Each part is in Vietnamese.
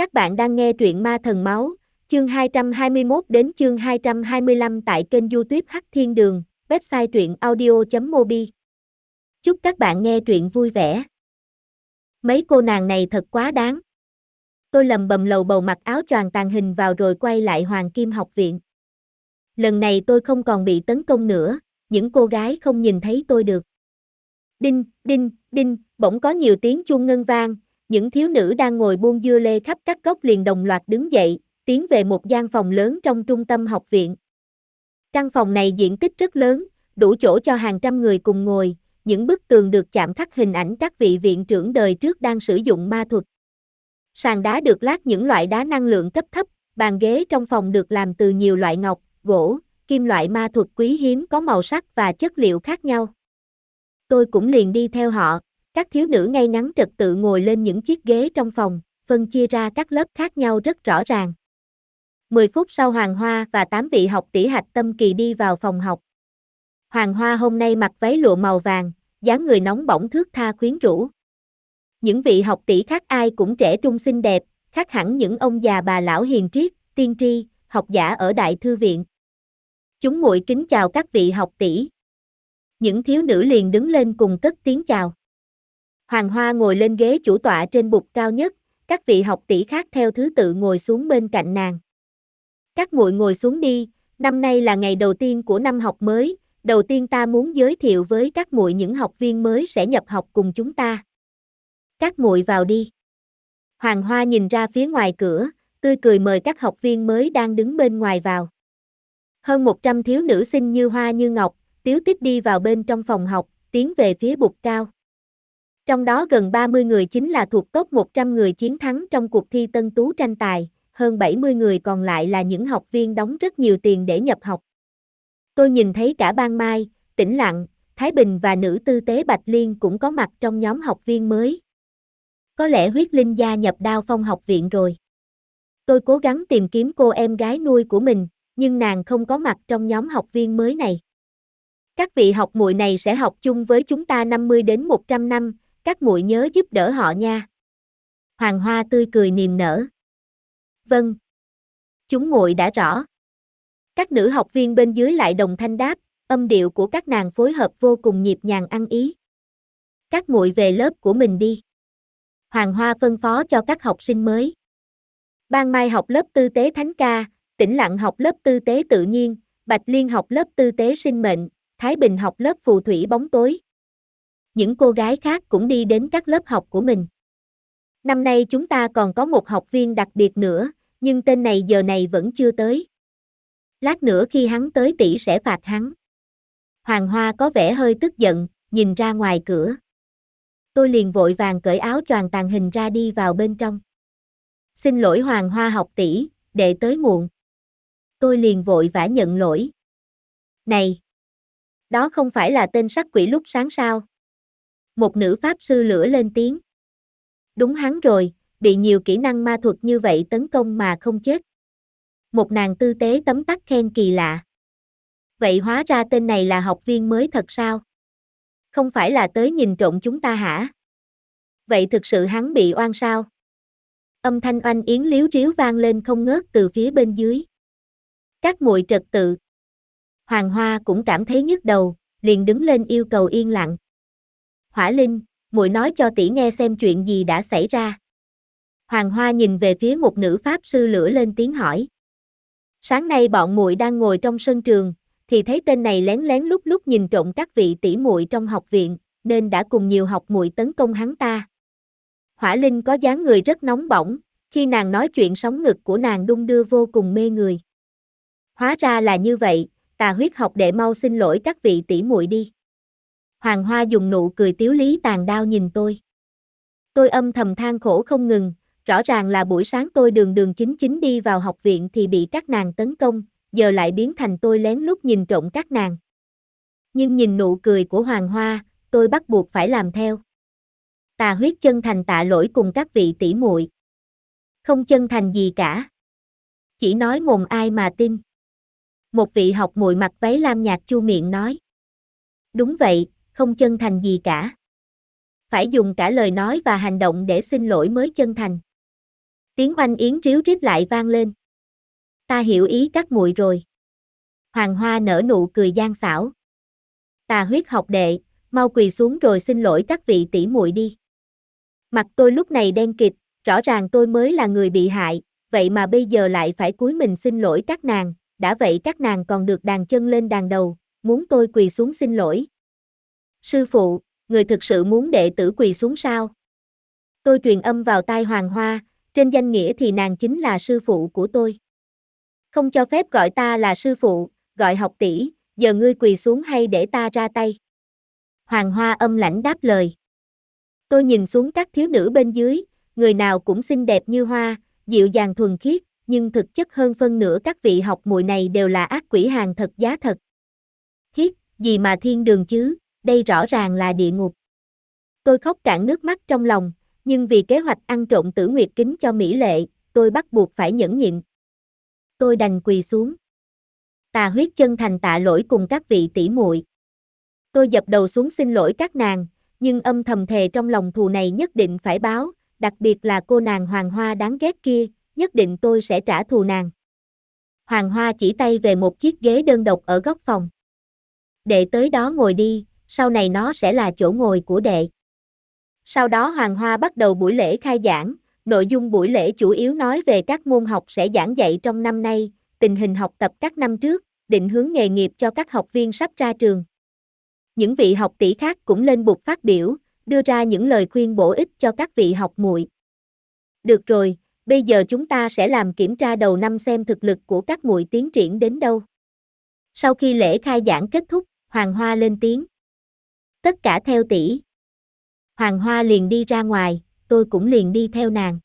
Các bạn đang nghe truyện Ma Thần Máu, chương 221 đến chương 225 tại kênh youtube Hắc Thiên Đường, website truyện audio.mobi. Chúc các bạn nghe truyện vui vẻ. Mấy cô nàng này thật quá đáng. Tôi lầm bầm lầu bầu mặc áo choàng tàn hình vào rồi quay lại Hoàng Kim học viện. Lần này tôi không còn bị tấn công nữa, những cô gái không nhìn thấy tôi được. Đinh, đinh, đinh, bỗng có nhiều tiếng chuông ngân vang, những thiếu nữ đang ngồi buông dưa lê khắp các góc liền đồng loạt đứng dậy, tiến về một gian phòng lớn trong trung tâm học viện. Căn phòng này diện tích rất lớn, đủ chỗ cho hàng trăm người cùng ngồi, những bức tường được chạm khắc hình ảnh các vị viện trưởng đời trước đang sử dụng ma thuật. Sàn đá được lát những loại đá năng lượng cấp thấp, bàn ghế trong phòng được làm từ nhiều loại ngọc, gỗ, kim loại ma thuật quý hiếm có màu sắc và chất liệu khác nhau. Tôi cũng liền đi theo họ, các thiếu nữ ngay ngắn trật tự ngồi lên những chiếc ghế trong phòng, phân chia ra các lớp khác nhau rất rõ ràng. 10 phút sau Hoàng Hoa và 8 vị học tỷ hạch tâm kỳ đi vào phòng học. Hoàng Hoa hôm nay mặc váy lụa màu vàng, dáng người nóng bỏng thước tha khuyến rũ. Những vị học tỷ khác ai cũng trẻ trung xinh đẹp, khác hẳn những ông già bà lão hiền triết, tiên tri, học giả ở đại thư viện. Chúng muội kính chào các vị học tỷ. Những thiếu nữ liền đứng lên cùng cất tiếng chào. Hoàng Hoa ngồi lên ghế chủ tọa trên bục cao nhất, các vị học tỷ khác theo thứ tự ngồi xuống bên cạnh nàng. Các muội ngồi xuống đi, năm nay là ngày đầu tiên của năm học mới, đầu tiên ta muốn giới thiệu với các muội những học viên mới sẽ nhập học cùng chúng ta. Các muội vào đi. Hoàng Hoa nhìn ra phía ngoài cửa, tươi cười mời các học viên mới đang đứng bên ngoài vào. Hơn 100 thiếu nữ xinh như hoa như ngọc, tiếu tích đi vào bên trong phòng học, tiến về phía bục cao. Trong đó gần 30 người chính là thuộc top 100 người chiến thắng trong cuộc thi tân tú tranh tài, hơn 70 người còn lại là những học viên đóng rất nhiều tiền để nhập học. Tôi nhìn thấy cả Ban Mai, Tĩnh Lặng, Thái Bình và nữ tư tế Bạch Liên cũng có mặt trong nhóm học viên mới. Có lẽ huyết linh gia nhập đao phong học viện rồi. Tôi cố gắng tìm kiếm cô em gái nuôi của mình, nhưng nàng không có mặt trong nhóm học viên mới này. Các vị học muội này sẽ học chung với chúng ta 50 đến 100 năm, các muội nhớ giúp đỡ họ nha. Hoàng Hoa tươi cười niềm nở. Vâng. Chúng muội đã rõ. Các nữ học viên bên dưới lại đồng thanh đáp, âm điệu của các nàng phối hợp vô cùng nhịp nhàng ăn ý. Các muội về lớp của mình đi. Hoàng Hoa phân phó cho các học sinh mới. Ban Mai học lớp tư tế thánh ca, Tĩnh Lặng học lớp tư tế tự nhiên, Bạch Liên học lớp tư tế sinh mệnh, Thái Bình học lớp phù thủy bóng tối những cô gái khác cũng đi đến các lớp học của mình. Năm nay chúng ta còn có một học viên đặc biệt nữa, nhưng tên này giờ này vẫn chưa tới. Lát nữa khi hắn tới tỷ sẽ phạt hắn. Hoàng Hoa có vẻ hơi tức giận, nhìn ra ngoài cửa. Tôi liền vội vàng cởi áo choàng tàn hình ra đi vào bên trong. Xin lỗi Hoàng Hoa học tỷ, để tới muộn. Tôi liền vội vã nhận lỗi. Này! Đó không phải là tên sắc quỷ lúc sáng sao? Một nữ pháp sư lửa lên tiếng. Đúng hắn rồi, bị nhiều kỹ năng ma thuật như vậy tấn công mà không chết. Một nàng tư tế tấm tắc khen kỳ lạ. Vậy hóa ra tên này là học viên mới thật sao? Không phải là tới nhìn trộm chúng ta hả? Vậy thực sự hắn bị oan sao? Âm thanh oanh yến liếu riếu vang lên không ngớt từ phía bên dưới. Các muội trật tự. Hoàng Hoa cũng cảm thấy nhức đầu, liền đứng lên yêu cầu yên lặng. Hỏa Linh, muội nói cho tỷ nghe xem chuyện gì đã xảy ra. Hoàng Hoa nhìn về phía một nữ pháp sư lửa lên tiếng hỏi. Sáng nay bọn muội đang ngồi trong sân trường, thì thấy tên này lén lén lúc lúc nhìn trộm các vị tỷ muội trong học viện, nên đã cùng nhiều học muội tấn công hắn ta. Hỏa Linh có dáng người rất nóng bỏng, khi nàng nói chuyện sóng ngực của nàng đung đưa vô cùng mê người. Hóa ra là như vậy, tà huyết học đệ mau xin lỗi các vị tỷ muội đi. Hoàng Hoa dùng nụ cười tiếu lý tàn đao nhìn tôi. Tôi âm thầm than khổ không ngừng, rõ ràng là buổi sáng tôi đường đường chính chính đi vào học viện thì bị các nàng tấn công, giờ lại biến thành tôi lén lút nhìn trộm các nàng. Nhưng nhìn nụ cười của Hoàng Hoa, tôi bắt buộc phải làm theo. Tà huyết chân thành tạ lỗi cùng các vị tỷ muội. Không chân thành gì cả. Chỉ nói mồm ai mà tin. Một vị học muội mặc váy lam nhạt chu miệng nói. Đúng vậy, không chân thành gì cả. Phải dùng cả lời nói và hành động để xin lỗi mới chân thành. Tiếng oanh yến ríu rít lại vang lên. Ta hiểu ý các muội rồi. Hoàng Hoa nở nụ cười gian xảo. Tà huyết học đệ, mau quỳ xuống rồi xin lỗi các vị tỷ muội đi. Mặt tôi lúc này đen kịt, rõ ràng tôi mới là người bị hại, vậy mà bây giờ lại phải cúi mình xin lỗi các nàng, đã vậy các nàng còn được đàn chân lên đàn đầu, muốn tôi quỳ xuống xin lỗi. Sư phụ, người thực sự muốn đệ tử quỳ xuống sao? Tôi truyền âm vào tai Hoàng Hoa, trên danh nghĩa thì nàng chính là sư phụ của tôi. Không cho phép gọi ta là sư phụ, gọi học tỷ, giờ ngươi quỳ xuống hay để ta ra tay. Hoàng Hoa âm lãnh đáp lời. Tôi nhìn xuống các thiếu nữ bên dưới, người nào cũng xinh đẹp như hoa, dịu dàng thuần khiết, nhưng thực chất hơn phân nửa các vị học muội này đều là ác quỷ hàng thật giá thật. Hiết, gì mà thiên đường chứ, đây rõ ràng là địa ngục. Tôi khóc cạn nước mắt trong lòng, nhưng vì kế hoạch ăn trộm tử nguyệt kính cho Mỹ Lệ, tôi bắt buộc phải nhẫn nhịn. Tôi đành quỳ xuống. Tà huyết chân thành tạ lỗi cùng các vị tỷ muội. Tôi dập đầu xuống xin lỗi các nàng, nhưng âm thầm thề trong lòng thù này nhất định phải báo, đặc biệt là cô nàng Hoàng Hoa đáng ghét kia, nhất định tôi sẽ trả thù nàng. Hoàng Hoa chỉ tay về một chiếc ghế đơn độc ở góc phòng. để tới đó ngồi đi, sau này nó sẽ là chỗ ngồi của đệ. Sau đó Hoàng Hoa bắt đầu buổi lễ khai giảng, nội dung buổi lễ chủ yếu nói về các môn học sẽ giảng dạy trong năm nay, tình hình học tập các năm trước, định hướng nghề nghiệp cho các học viên sắp ra trường. Những vị học tỷ khác cũng lên bục phát biểu, đưa ra những lời khuyên bổ ích cho các vị học muội. Được rồi, bây giờ chúng ta sẽ làm kiểm tra đầu năm xem thực lực của các muội tiến triển đến đâu. Sau khi lễ khai giảng kết thúc, Hoàng Hoa lên tiếng. Tất cả theo tỷ. Hoàng Hoa liền đi ra ngoài, tôi cũng liền đi theo nàng.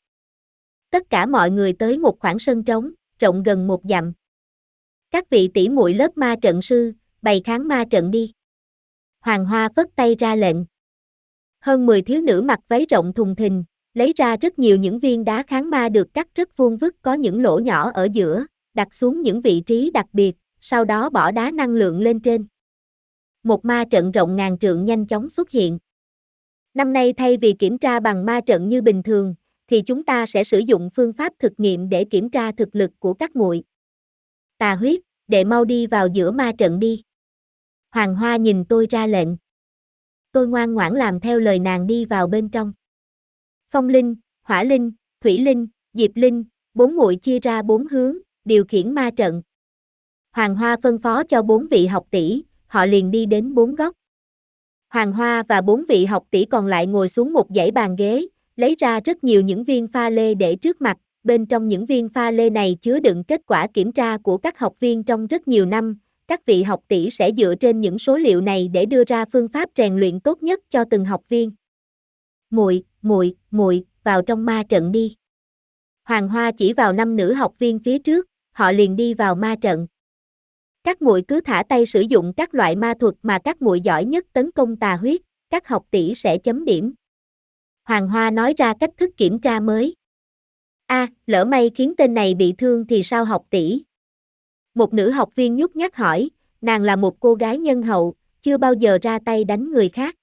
Tất cả mọi người tới một khoảng sân trống, rộng gần một dặm. Các vị tỷ muội lớp ma trận sư, bày kháng ma trận đi. Hoàng Hoa phất tay ra lệnh. Hơn 10 thiếu nữ mặc váy rộng thùng thình, lấy ra rất nhiều những viên đá kháng ma được cắt rất vuông vức có những lỗ nhỏ ở giữa, đặt xuống những vị trí đặc biệt, sau đó bỏ đá năng lượng lên trên. Một ma trận rộng ngàn trượng nhanh chóng xuất hiện. Năm nay thay vì kiểm tra bằng ma trận như bình thường, thì chúng ta sẽ sử dụng phương pháp thực nghiệm để kiểm tra thực lực của các muội. Tà huyết, đệ mau đi vào giữa ma trận đi. Hoàng Hoa nhìn tôi ra lệnh. Tôi ngoan ngoãn làm theo lời nàng đi vào bên trong. Phong Linh, Hỏa Linh, Thủy Linh, Diệp Linh, bốn muội chia ra bốn hướng, điều khiển ma trận. Hoàng Hoa phân phó cho bốn vị học tỷ, họ liền đi đến bốn góc. Hoàng Hoa và bốn vị học tỷ còn lại ngồi xuống một dãy bàn ghế, lấy ra rất nhiều những viên pha lê để trước mặt, bên trong những viên pha lê này chứa đựng kết quả kiểm tra của các học viên trong rất nhiều năm, các vị học tỷ sẽ dựa trên những số liệu này để đưa ra phương pháp rèn luyện tốt nhất cho từng học viên. Muội, muội, muội, vào trong ma trận đi. Hoàng Hoa chỉ vào năm nữ học viên phía trước, họ liền đi vào ma trận. Các muội cứ thả tay sử dụng các loại ma thuật mà các muội giỏi nhất tấn công tà huyết, các học tỷ sẽ chấm điểm. Hoàng Hoa nói ra cách thức kiểm tra mới. A, lỡ may khiến tên này bị thương thì sao học tỷ? Một nữ học viên nhút nhát hỏi, nàng là một cô gái nhân hậu, chưa bao giờ ra tay đánh người khác.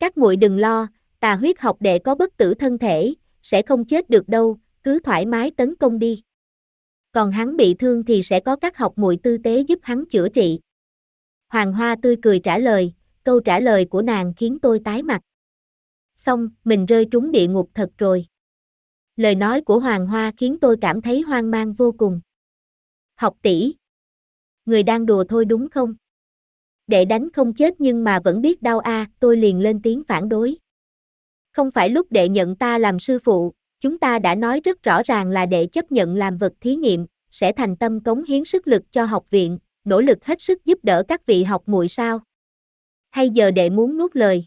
Các muội đừng lo, tà huyết học đệ có bất tử thân thể, sẽ không chết được đâu, cứ thoải mái tấn công đi. Còn hắn bị thương thì sẽ có các học muội tư tế giúp hắn chữa trị. Hoàng Hoa tươi cười trả lời, câu trả lời của nàng khiến tôi tái mặt. Xong, mình rơi trúng địa ngục thật rồi. Lời nói của Hoàng Hoa khiến tôi cảm thấy hoang mang vô cùng. Học tỷ. Người đang đùa thôi đúng không? Đệ đánh không chết nhưng mà vẫn biết đau a, tôi liền lên tiếng phản đối. Không phải lúc đệ nhận ta làm sư phụ, chúng ta đã nói rất rõ ràng là để chấp nhận làm vật thí nghiệm, sẽ thành tâm cống hiến sức lực cho học viện, nỗ lực hết sức giúp đỡ các vị học muội sao? Hay giờ đệ muốn nuốt lời?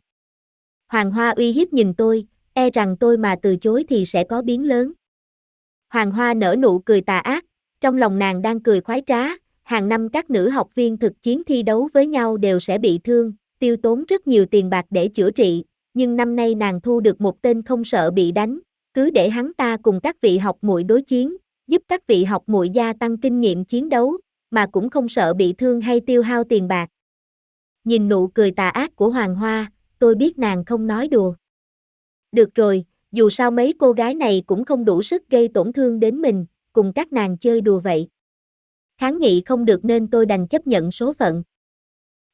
Hoàng Hoa uy hiếp nhìn tôi, e rằng tôi mà từ chối thì sẽ có biến lớn. Hoàng Hoa nở nụ cười tà ác, trong lòng nàng đang cười khoái trá, hàng năm các nữ học viên thực chiến thi đấu với nhau đều sẽ bị thương, tiêu tốn rất nhiều tiền bạc để chữa trị, nhưng năm nay nàng thu được một tên không sợ bị đánh, cứ để hắn ta cùng các vị học muội đối chiến, giúp các vị học muội gia tăng kinh nghiệm chiến đấu, mà cũng không sợ bị thương hay tiêu hao tiền bạc. Nhìn nụ cười tà ác của Hoàng Hoa, tôi biết nàng không nói đùa. Được rồi, dù sao mấy cô gái này cũng không đủ sức gây tổn thương đến mình, cùng các nàng chơi đùa vậy. Kháng nghị không được nên tôi đành chấp nhận số phận.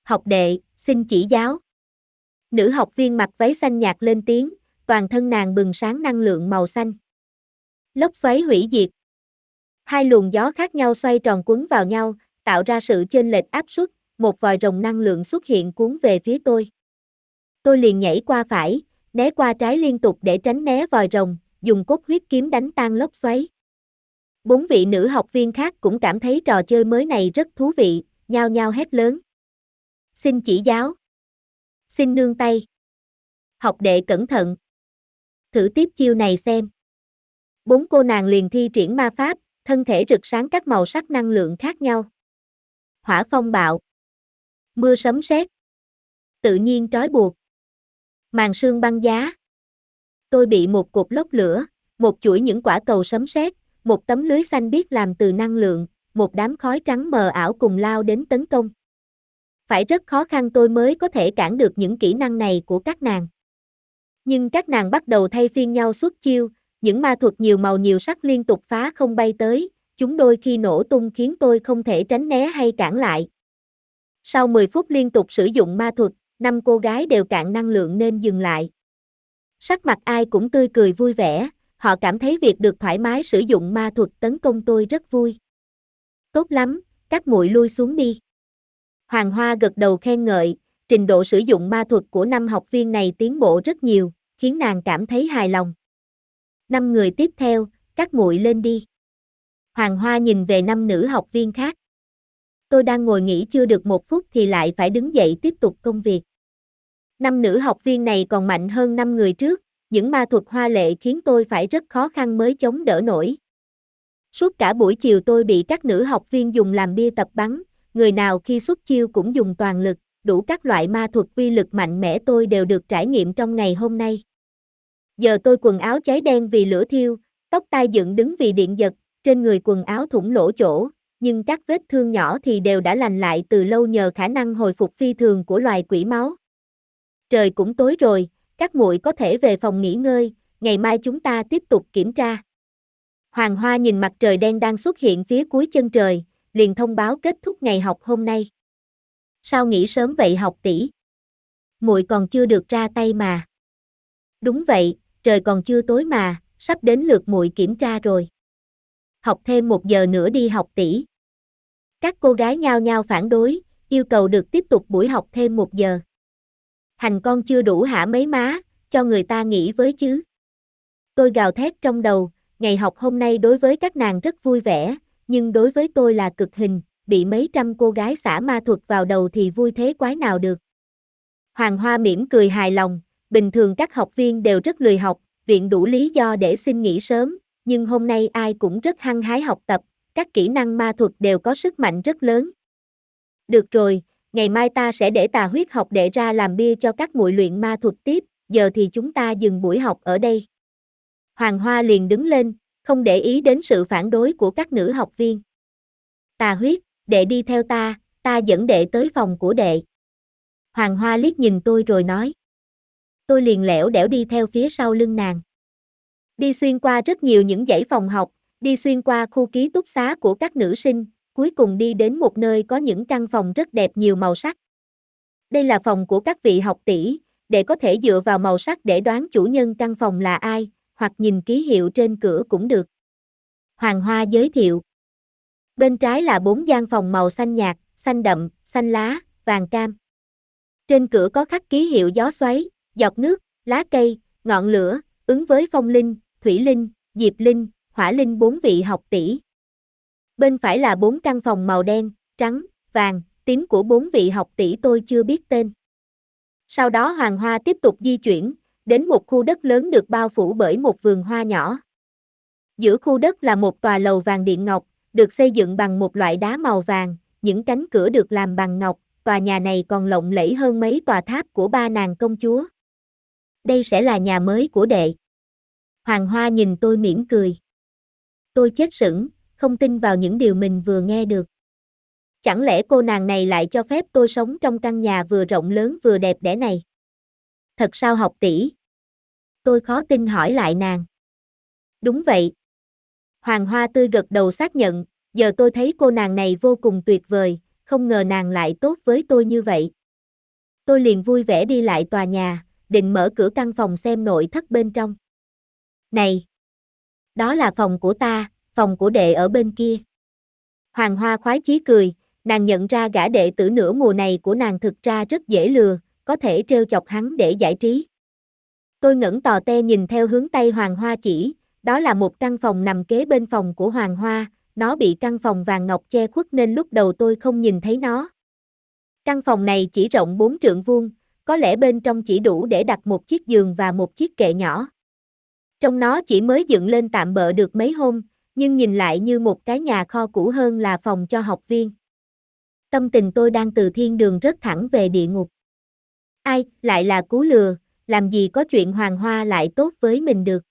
Học đệ, xin chỉ giáo. Nữ học viên mặc váy xanh nhạt lên tiếng, toàn thân nàng bừng sáng năng lượng màu xanh. Lốc xoáy hủy diệt. Hai luồng gió khác nhau xoay tròn cuốn vào nhau, tạo ra sự chênh lệch áp suất, một vòi rồng năng lượng xuất hiện cuốn về phía tôi. Tôi liền nhảy qua phải, né qua trái liên tục để tránh né vòi rồng, dùng cốt huyết kiếm đánh tan lốc xoáy. Bốn vị nữ học viên khác cũng cảm thấy trò chơi mới này rất thú vị, nhao nhao hét lớn. Xin chỉ giáo. Xin nương tay. Học đệ cẩn thận. Thử tiếp chiêu này xem. Bốn cô nàng liền thi triển ma pháp, thân thể rực sáng các màu sắc năng lượng khác nhau. Hỏa phong bạo. Mưa sấm sét. Tự nhiên trói buộc. Màn sương băng giá. Tôi bị một cột lốc lửa, một chuỗi những quả cầu sấm sét, một tấm lưới xanh biết làm từ năng lượng, một đám khói trắng mờ ảo cùng lao đến tấn công. Phải rất khó khăn tôi mới có thể cản được những kỹ năng này của các nàng. Nhưng các nàng bắt đầu thay phiên nhau xuất chiêu, những ma thuật nhiều màu nhiều sắc liên tục phá không bay tới, chúng đôi khi nổ tung khiến tôi không thể tránh né hay cản lại. Sau 10 phút liên tục sử dụng ma thuật, năm cô gái đều cạn năng lượng nên dừng lại. Sắc mặt ai cũng tươi cười vui vẻ, họ cảm thấy việc được thoải mái sử dụng ma thuật tấn công tôi rất vui. Tốt lắm, các muội lui xuống đi. Hoàng Hoa gật đầu khen ngợi, trình độ sử dụng ma thuật của năm học viên này tiến bộ rất nhiều, khiến nàng cảm thấy hài lòng. Năm người tiếp theo, các muội lên đi. Hoàng Hoa nhìn về năm nữ học viên khác. Tôi đang ngồi nghỉ chưa được một phút thì lại phải đứng dậy tiếp tục công việc. Năm nữ học viên này còn mạnh hơn năm người trước, những ma thuật hoa lệ khiến tôi phải rất khó khăn mới chống đỡ nổi. Suốt cả buổi chiều tôi bị các nữ học viên dùng làm bia tập bắn, người nào khi xuất chiêu cũng dùng toàn lực, đủ các loại ma thuật uy lực mạnh mẽ tôi đều được trải nghiệm trong ngày hôm nay. Giờ tôi quần áo cháy đen vì lửa thiêu, tóc tai dựng đứng vì điện giật, trên người quần áo thủng lỗ chỗ, nhưng các vết thương nhỏ thì đều đã lành lại từ lâu nhờ khả năng hồi phục phi thường của loài quỷ máu. Trời cũng tối rồi, các muội có thể về phòng nghỉ ngơi, ngày mai chúng ta tiếp tục kiểm tra. Hoàng Hoa nhìn mặt trời đen đang xuất hiện phía cuối chân trời, liền thông báo kết thúc ngày học hôm nay. Sao nghĩ sớm vậy học tỷ? Muội còn chưa được ra tay mà. Đúng vậy, trời còn chưa tối mà, sắp đến lượt muội kiểm tra rồi. Học thêm một giờ nữa đi học tỷ. Các cô gái nhao nhao phản đối, yêu cầu được tiếp tục buổi học thêm một giờ. Hành con chưa đủ hả mấy má, cho người ta nghĩ với chứ. Tôi gào thét trong đầu, ngày học hôm nay đối với các nàng rất vui vẻ, nhưng đối với tôi là cực hình, bị mấy trăm cô gái xả ma thuật vào đầu thì vui thế quái nào được. Hoàng Hoa mỉm cười hài lòng, bình thường các học viên đều rất lười học, viện đủ lý do để xin nghỉ sớm, nhưng hôm nay ai cũng rất hăng hái học tập, các kỹ năng ma thuật đều có sức mạnh rất lớn. Được rồi, ngày mai ta sẽ để tà huyết học đệ ra làm bia cho các muội luyện ma thuật tiếp, giờ thì chúng ta dừng buổi học ở đây. Hoàng Hoa liền đứng lên, không để ý đến sự phản đối của các nữ học viên. Tà huyết, đệ đi theo ta, ta dẫn đệ tới phòng của đệ. Hoàng Hoa liếc nhìn tôi rồi nói. Tôi liền lẻo đẻo đi theo phía sau lưng nàng. Đi xuyên qua rất nhiều những dãy phòng học, đi xuyên qua khu ký túc xá của các nữ sinh, cuối cùng đi đến một nơi có những căn phòng rất đẹp nhiều màu sắc. Đây là phòng của các vị học tỷ, để có thể dựa vào màu sắc để đoán chủ nhân căn phòng là ai, hoặc nhìn ký hiệu trên cửa cũng được. Hoàng Hoa giới thiệu. Bên trái là bốn gian phòng màu xanh nhạt, xanh đậm, xanh lá, vàng cam. Trên cửa có khắc ký hiệu gió xoáy, giọt nước, lá cây, ngọn lửa, ứng với phong linh, thủy linh, diệp linh, hỏa linh bốn vị học tỷ. Bên phải là bốn căn phòng màu đen, trắng, vàng, tím của bốn vị học tỷ tôi chưa biết tên. Sau đó Hoàng Hoa tiếp tục di chuyển, đến một khu đất lớn được bao phủ bởi một vườn hoa nhỏ. Giữa khu đất là một tòa lầu vàng điện ngọc, được xây dựng bằng một loại đá màu vàng, những cánh cửa được làm bằng ngọc, tòa nhà này còn lộng lẫy hơn mấy tòa tháp của ba nàng công chúa. Đây sẽ là nhà mới của đệ. Hoàng Hoa nhìn tôi mỉm cười. Tôi chết sững, không tin vào những điều mình vừa nghe được. Chẳng lẽ cô nàng này lại cho phép tôi sống trong căn nhà vừa rộng lớn vừa đẹp đẽ này? Thật sao học tỷ? Tôi khó tin hỏi lại nàng. Đúng vậy. Hoàng Hoa tươi gật đầu xác nhận, giờ tôi thấy cô nàng này vô cùng tuyệt vời, không ngờ nàng lại tốt với tôi như vậy. Tôi liền vui vẻ đi lại tòa nhà, định mở cửa căn phòng xem nội thất bên trong. Này! Đó là phòng của ta, phòng của đệ ở bên kia. Hoàng Hoa khoái chí cười, nàng nhận ra gã đệ tử nửa mùa này của nàng thực ra rất dễ lừa, có thể trêu chọc hắn để giải trí. Tôi ngẩng tò te nhìn theo hướng tay Hoàng Hoa chỉ, đó là một căn phòng nằm kế bên phòng của Hoàng Hoa, nó bị căn phòng vàng ngọc che khuất nên lúc đầu tôi không nhìn thấy nó. Căn phòng này chỉ rộng 4 trượng vuông, có lẽ bên trong chỉ đủ để đặt một chiếc giường và một chiếc kệ nhỏ. Trong nó chỉ mới dựng lên tạm bợ được mấy hôm, nhưng nhìn lại như một cái nhà kho cũ hơn là phòng cho học viên. Tâm tình tôi đang từ thiên đường rất thẳng về địa ngục. Ai, lại là cú lừa, làm gì có chuyện hoàng hoa lại tốt với mình được.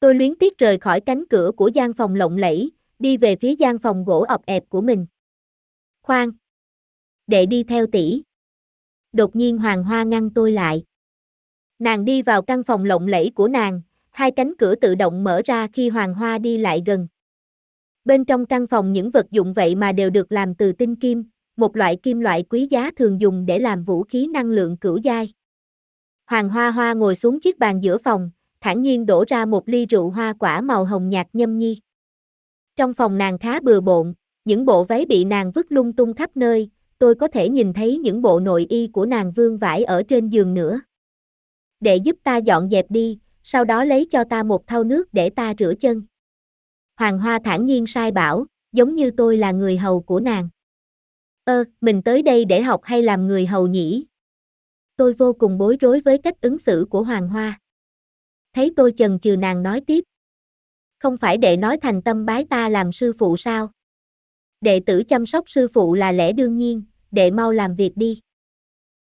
Tôi luyến tiếc rời khỏi cánh cửa của gian phòng lộng lẫy, đi về phía gian phòng gỗ ọp ẹp của mình. Khoan! Đệ đi theo tỷ. Đột nhiên Hoàng Hoa ngăn tôi lại. Nàng đi vào căn phòng lộng lẫy của nàng, hai cánh cửa tự động mở ra khi Hoàng Hoa đi lại gần. Bên trong căn phòng những vật dụng vậy mà đều được làm từ tinh kim, một loại kim loại quý giá thường dùng để làm vũ khí năng lượng cửu giai. Hoàng Hoa Hoa ngồi xuống chiếc bàn giữa phòng, thản nhiên đổ ra một ly rượu hoa quả màu hồng nhạt nhâm nhi. Trong phòng nàng khá bừa bộn, những bộ váy bị nàng vứt lung tung khắp nơi, tôi có thể nhìn thấy những bộ nội y của nàng vương vải ở trên giường nữa. Để giúp ta dọn dẹp đi, sau đó lấy cho ta một thau nước để ta rửa chân. Hoàng Hoa thản nhiên sai bảo, giống như tôi là người hầu của nàng. Ơ, mình tới đây để học hay làm người hầu nhỉ? Tôi vô cùng bối rối với cách ứng xử của Hoàng Hoa. Thấy tôi chần chừ nàng nói tiếp. Không phải đệ nói thành tâm bái ta làm sư phụ sao? Đệ tử chăm sóc sư phụ là lẽ đương nhiên, đệ mau làm việc đi.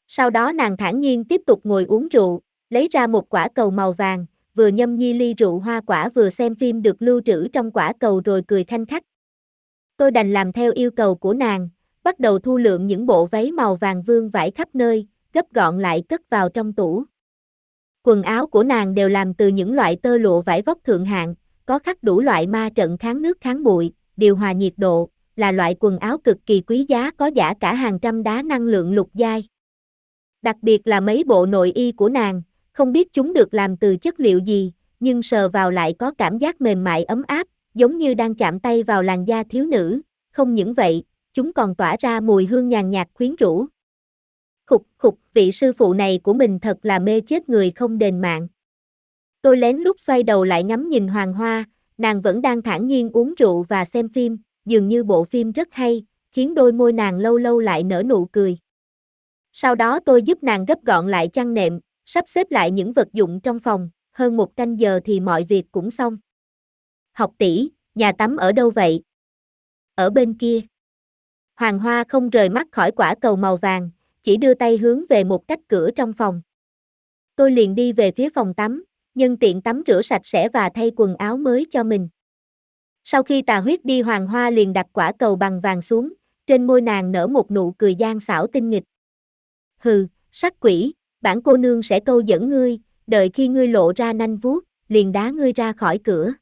Sau đó nàng thản nhiên tiếp tục ngồi uống rượu, lấy ra một quả cầu màu vàng, vừa nhâm nhi ly rượu hoa quả vừa xem phim được lưu trữ trong quả cầu rồi cười khanh khách. Tôi đành làm theo yêu cầu của nàng, bắt đầu thu lượng những bộ váy màu vàng vương vải khắp nơi, gấp gọn lại cất vào trong tủ. Quần áo của nàng đều làm từ những loại tơ lụa vải vóc thượng hạng, có khắc đủ loại ma trận kháng nước kháng bụi, điều hòa nhiệt độ, là loại quần áo cực kỳ quý giá có giả cả hàng trăm đá năng lượng lục giai. Đặc biệt là mấy bộ nội y của nàng, không biết chúng được làm từ chất liệu gì, nhưng sờ vào lại có cảm giác mềm mại ấm áp, giống như đang chạm tay vào làn da thiếu nữ, không những vậy, chúng còn tỏa ra mùi hương nhàn nhạt quyến rũ. Khục khục, vị sư phụ này của mình thật là mê chết người không đền mạng. Tôi lén lút xoay đầu lại ngắm nhìn Hoàng Hoa, nàng vẫn đang thản nhiên uống rượu và xem phim, dường như bộ phim rất hay, khiến đôi môi nàng lâu lâu lại nở nụ cười. Sau đó tôi giúp nàng gấp gọn lại chăn nệm, sắp xếp lại những vật dụng trong phòng, hơn một canh giờ thì mọi việc cũng xong. Học tỷ, nhà tắm ở đâu vậy? Ở bên kia. Hoàng Hoa không rời mắt khỏi quả cầu màu vàng, chỉ đưa tay hướng về một cách cửa trong phòng. Tôi liền đi về phía phòng tắm, nhân tiện tắm rửa sạch sẽ và thay quần áo mới cho mình. Sau khi tà huyết đi Hoàng Hoa liền đặt quả cầu bằng vàng xuống, trên môi nàng nở một nụ cười gian xảo tinh nghịch. Hừ, sắc quỷ, bản cô nương sẽ câu dẫn ngươi, đợi khi ngươi lộ ra nanh vuốt, liền đá ngươi ra khỏi cửa.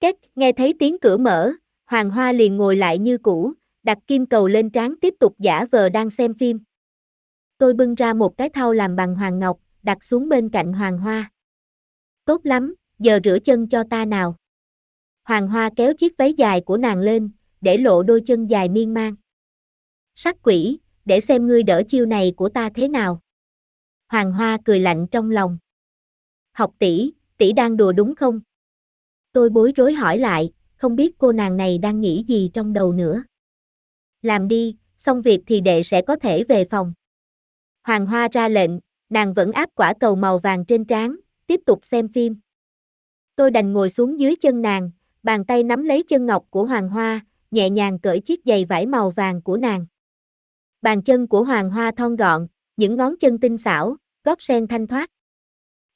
Két, nghe thấy tiếng cửa mở, Hoàng Hoa liền ngồi lại như cũ, đặt kim cầu lên trán tiếp tục giả vờ đang xem phim. Tôi bưng ra một cái thau làm bằng hoàng ngọc, đặt xuống bên cạnh Hoàng Hoa. Tốt lắm, giờ rửa chân cho ta nào. Hoàng Hoa kéo chiếc váy dài của nàng lên, để lộ đôi chân dài miên man. Sắc quỷ, để xem ngươi đỡ chiêu này của ta thế nào. Hoàng Hoa cười lạnh trong lòng. Học tỷ, tỷ đang đùa đúng không? Tôi bối rối hỏi lại, không biết cô nàng này đang nghĩ gì trong đầu nữa. Làm đi, xong việc thì đệ sẽ có thể về phòng. Hoàng Hoa ra lệnh, nàng vẫn áp quả cầu màu vàng trên trán, tiếp tục xem phim. Tôi đành ngồi xuống dưới chân nàng, bàn tay nắm lấy chân ngọc của Hoàng Hoa, nhẹ nhàng cởi chiếc giày vải màu vàng của nàng. Bàn chân của Hoàng Hoa thon gọn, những ngón chân tinh xảo, gót sen thanh thoát.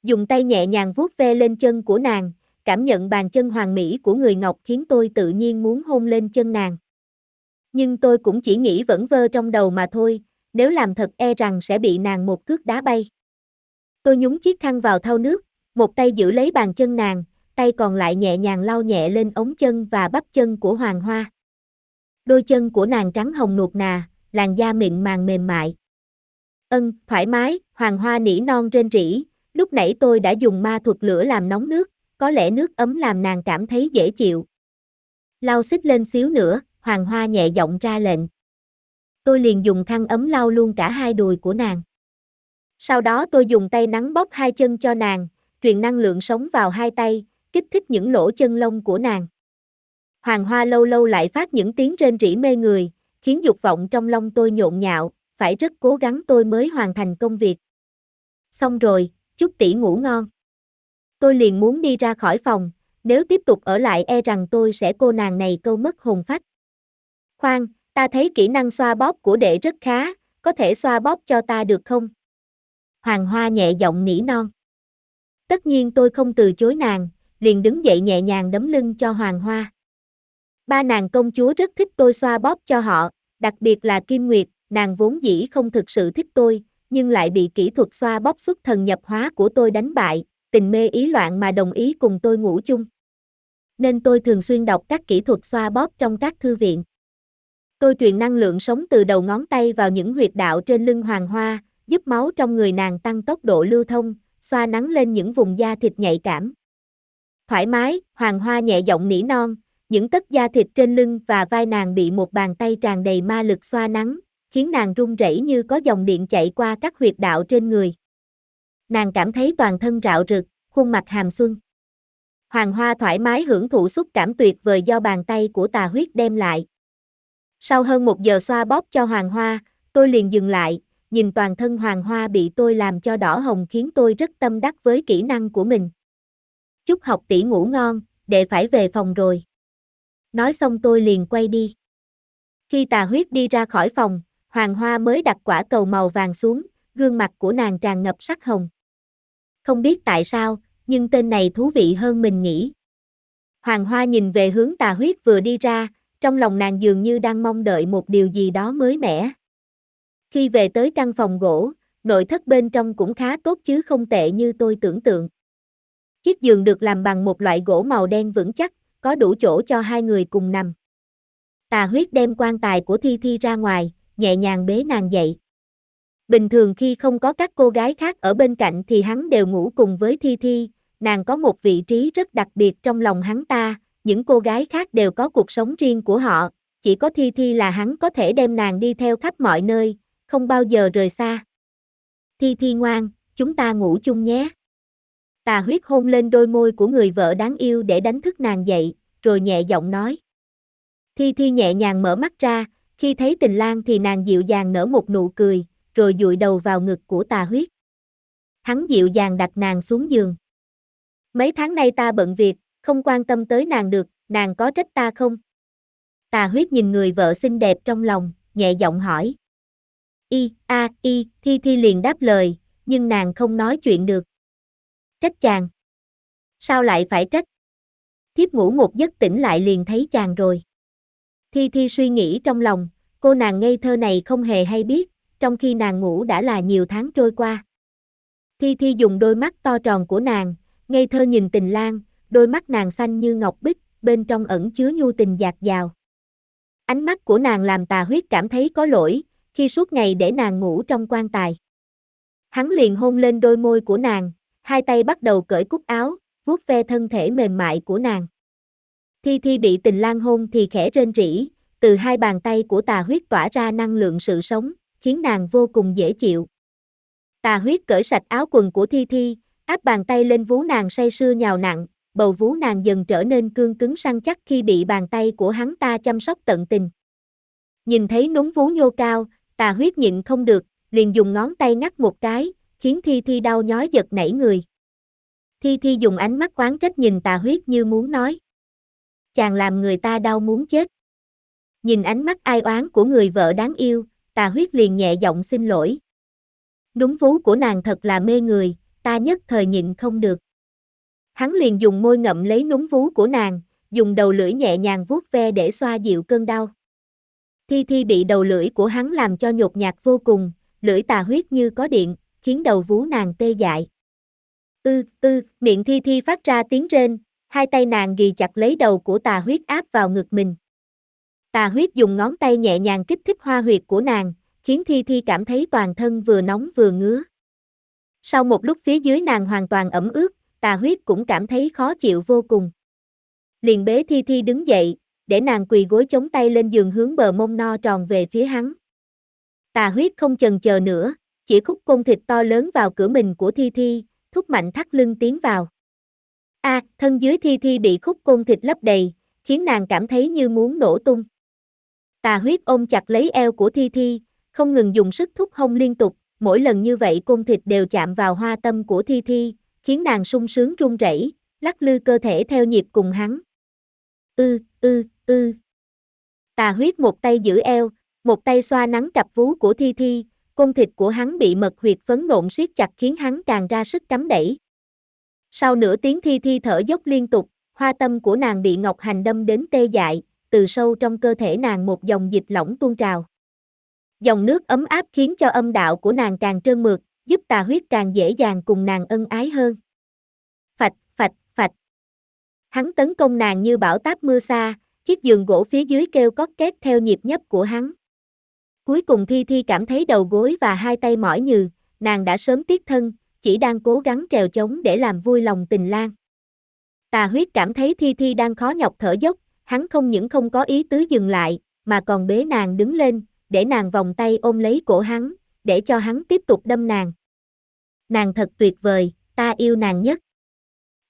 Dùng tay nhẹ nhàng vuốt ve lên chân của nàng, cảm nhận bàn chân hoàng mỹ của người ngọc khiến tôi tự nhiên muốn hôn lên chân nàng. Nhưng tôi cũng chỉ nghĩ vẫn vơ trong đầu mà thôi, nếu làm thật e rằng sẽ bị nàng một cước đá bay. Tôi nhúng chiếc khăn vào thau nước, một tay giữ lấy bàn chân nàng, tay còn lại nhẹ nhàng lau nhẹ lên ống chân và bắp chân của Hoàng Hoa. Đôi chân của nàng trắng hồng nuột nà, làn da mịn màng mềm mại. Ân, thoải mái, Hoàng Hoa nỉ non rên rỉ, lúc nãy tôi đã dùng ma thuật lửa làm nóng nước, có lẽ nước ấm làm nàng cảm thấy dễ chịu. Lau xích lên xíu nữa, Hoàng Hoa nhẹ giọng ra lệnh. Tôi liền dùng khăn ấm lau luôn cả hai đùi của nàng. Sau đó tôi dùng tay nắng bóp hai chân cho nàng, truyền năng lượng sống vào hai tay, kích thích những lỗ chân lông của nàng. Hoàng Hoa lâu lâu lại phát những tiếng rên rỉ mê người, khiến dục vọng trong lòng tôi nhộn nhạo, phải rất cố gắng tôi mới hoàn thành công việc. Xong rồi, chúc tỷ ngủ ngon. Tôi liền muốn đi ra khỏi phòng, nếu tiếp tục ở lại e rằng tôi sẽ cô nàng này câu mất hồn phách. Khoan, ta thấy kỹ năng xoa bóp của đệ rất khá, có thể xoa bóp cho ta được không? Hoàng Hoa nhẹ giọng nỉ non. Tất nhiên tôi không từ chối nàng, liền đứng dậy nhẹ nhàng đấm lưng cho Hoàng Hoa. Ba nàng công chúa rất thích tôi xoa bóp cho họ, đặc biệt là Kim Nguyệt, nàng vốn dĩ không thực sự thích tôi, nhưng lại bị kỹ thuật xoa bóp xuất thần nhập hóa của tôi đánh bại, tình mê ý loạn mà đồng ý cùng tôi ngủ chung. Nên tôi thường xuyên đọc các kỹ thuật xoa bóp trong các thư viện. Tôi truyền năng lượng sống từ đầu ngón tay vào những huyệt đạo trên lưng hoàng hoa, giúp máu trong người nàng tăng tốc độ lưu thông, xoa nắng lên những vùng da thịt nhạy cảm. Thoải mái, hoàng hoa nhẹ giọng nỉ non, những tấc da thịt trên lưng và vai nàng bị một bàn tay tràn đầy ma lực xoa nắng, khiến nàng run rẩy như có dòng điện chạy qua các huyệt đạo trên người. Nàng cảm thấy toàn thân rạo rực, khuôn mặt hàm xuân. Hoàng Hoa thoải mái hưởng thụ xúc cảm tuyệt vời do bàn tay của tà huyết đem lại. Sau hơn một giờ xoa bóp cho Hoàng Hoa, tôi liền dừng lại, nhìn toàn thân Hoàng Hoa bị tôi làm cho đỏ hồng khiến tôi rất tâm đắc với kỹ năng của mình. Chúc học tỷ ngủ ngon, đệ phải về phòng rồi. Nói xong tôi liền quay đi. Khi tà huyết đi ra khỏi phòng, Hoàng Hoa mới đặt quả cầu màu vàng xuống, gương mặt của nàng tràn ngập sắc hồng. Không biết tại sao, nhưng tên này thú vị hơn mình nghĩ. Hoàng Hoa nhìn về hướng tà huyết vừa đi ra, trong lòng nàng dường như đang mong đợi một điều gì đó mới mẻ. Khi về tới căn phòng gỗ, nội thất bên trong cũng khá tốt chứ không tệ như tôi tưởng tượng. Chiếc giường được làm bằng một loại gỗ màu đen vững chắc, có đủ chỗ cho hai người cùng nằm. Tà huyết đem quan tài của Thi Thi ra ngoài, nhẹ nhàng bế nàng dậy. Bình thường khi không có các cô gái khác ở bên cạnh thì hắn đều ngủ cùng với Thi Thi, nàng có một vị trí rất đặc biệt trong lòng hắn ta, những cô gái khác đều có cuộc sống riêng của họ, chỉ có Thi Thi là hắn có thể đem nàng đi theo khắp mọi nơi, không bao giờ rời xa. Thi Thi ngoan, chúng ta ngủ chung nhé. Tà huyết hôn lên đôi môi của người vợ đáng yêu để đánh thức nàng dậy, rồi nhẹ giọng nói. Thi Thi nhẹ nhàng mở mắt ra, khi thấy tình lang thì nàng dịu dàng nở một nụ cười, rồi dụi đầu vào ngực của tà huyết. Hắn dịu dàng đặt nàng xuống giường. Mấy tháng nay ta bận việc, không quan tâm tới nàng được, nàng có trách ta không? Tà huyết nhìn người vợ xinh đẹp trong lòng, nhẹ giọng hỏi. Y, a, y, thi thi liền đáp lời, nhưng nàng không nói chuyện được. Trách chàng. Sao lại phải trách? Thiếp ngủ một giấc tỉnh lại liền thấy chàng rồi. Thi Thi suy nghĩ trong lòng, cô nàng ngây thơ này không hề hay biết, trong khi nàng ngủ đã là nhiều tháng trôi qua. Thi Thi dùng đôi mắt to tròn của nàng, ngây thơ nhìn tình lang, đôi mắt nàng xanh như ngọc bích, bên trong ẩn chứa nhu tình dạt dào. Ánh mắt của nàng làm tà huyết cảm thấy có lỗi, khi suốt ngày để nàng ngủ trong quan tài. Hắn liền hôn lên đôi môi của nàng, hai tay bắt đầu cởi cúc áo, vuốt ve thân thể mềm mại của nàng. Thi Thi bị tình lang hôn thì khẽ rên rỉ, từ hai bàn tay của tà huyết tỏa ra năng lượng sự sống, khiến nàng vô cùng dễ chịu. Tà huyết cởi sạch áo quần của Thi Thi, áp bàn tay lên vú nàng say sưa nhào nặng, bầu vú nàng dần trở nên cương cứng săn chắc khi bị bàn tay của hắn ta chăm sóc tận tình. Nhìn thấy núng vú nhô cao, tà huyết nhịn không được, liền dùng ngón tay ngắt một cái, khiến Thi Thi đau nhói giật nảy người. Thi Thi dùng ánh mắt quán trách nhìn tà huyết như muốn nói chàng làm người ta đau muốn chết. Nhìn ánh mắt ai oán của người vợ đáng yêu, tà huyết liền nhẹ giọng xin lỗi. Đúng vú của nàng thật là mê người, ta nhất thời nhịn không được. Hắn liền dùng môi ngậm lấy núng vú của nàng, dùng đầu lưỡi nhẹ nhàng vuốt ve để xoa dịu cơn đau. Thi Thi bị đầu lưỡi của hắn làm cho nhột nhạt vô cùng, lưỡi tà huyết như có điện, khiến đầu vú nàng tê dại. ư, ư, miệng thi thi phát ra tiếng rên, hai tay nàng ghi chặt lấy đầu của tà huyết áp vào ngực mình. Tà huyết dùng ngón tay nhẹ nhàng kích thích hoa huyệt của nàng, khiến thi thi cảm thấy toàn thân vừa nóng vừa ngứa. Sau một lúc phía dưới nàng hoàn toàn ẩm ướt, tà huyết cũng cảm thấy khó chịu vô cùng. Liền bế thi thi đứng dậy, để nàng quỳ gối chống tay lên giường hướng bờ mông no tròn về phía hắn. Tà huyết không chần chờ nữa, chỉ khúc côn thịt to lớn vào cửa mình của thi thi, thúc mạnh thắt lưng tiến vào. A, thân dưới thi thi bị khúc côn thịt lấp đầy, khiến nàng cảm thấy như muốn nổ tung. Tà huyết ôm chặt lấy eo của thi thi, không ngừng dùng sức thúc hông liên tục, mỗi lần như vậy côn thịt đều chạm vào hoa tâm của thi thi, khiến nàng sung sướng run rẩy, lắc lư cơ thể theo nhịp cùng hắn. Ư, ư, ư. Tà huyết một tay giữ eo, một tay xoa nắng cặp vú của thi thi, Cung thịt của hắn bị mật huyệt phấn nộn siết chặt khiến hắn càng ra sức cắm đẩy. Sau nửa tiếng thi thi thở dốc liên tục, hoa tâm của nàng bị ngọc hành đâm đến tê dại, từ sâu trong cơ thể nàng một dòng dịch lỏng tuôn trào. Dòng nước ấm áp khiến cho âm đạo của nàng càng trơn mượt, giúp tà huyết càng dễ dàng cùng nàng ân ái hơn. Phạch, phạch, phạch. Hắn tấn công nàng như bão táp mưa xa, chiếc giường gỗ phía dưới kêu cót két theo nhịp nhấp của hắn. Cuối cùng Thi Thi cảm thấy đầu gối và hai tay mỏi nhừ, nàng đã sớm tiếc thân, chỉ đang cố gắng trèo chống để làm vui lòng tình lang. Tà huyết cảm thấy Thi Thi đang khó nhọc thở dốc, hắn không những không có ý tứ dừng lại, mà còn bế nàng đứng lên, để nàng vòng tay ôm lấy cổ hắn, để cho hắn tiếp tục đâm nàng. Nàng thật tuyệt vời, ta yêu nàng nhất.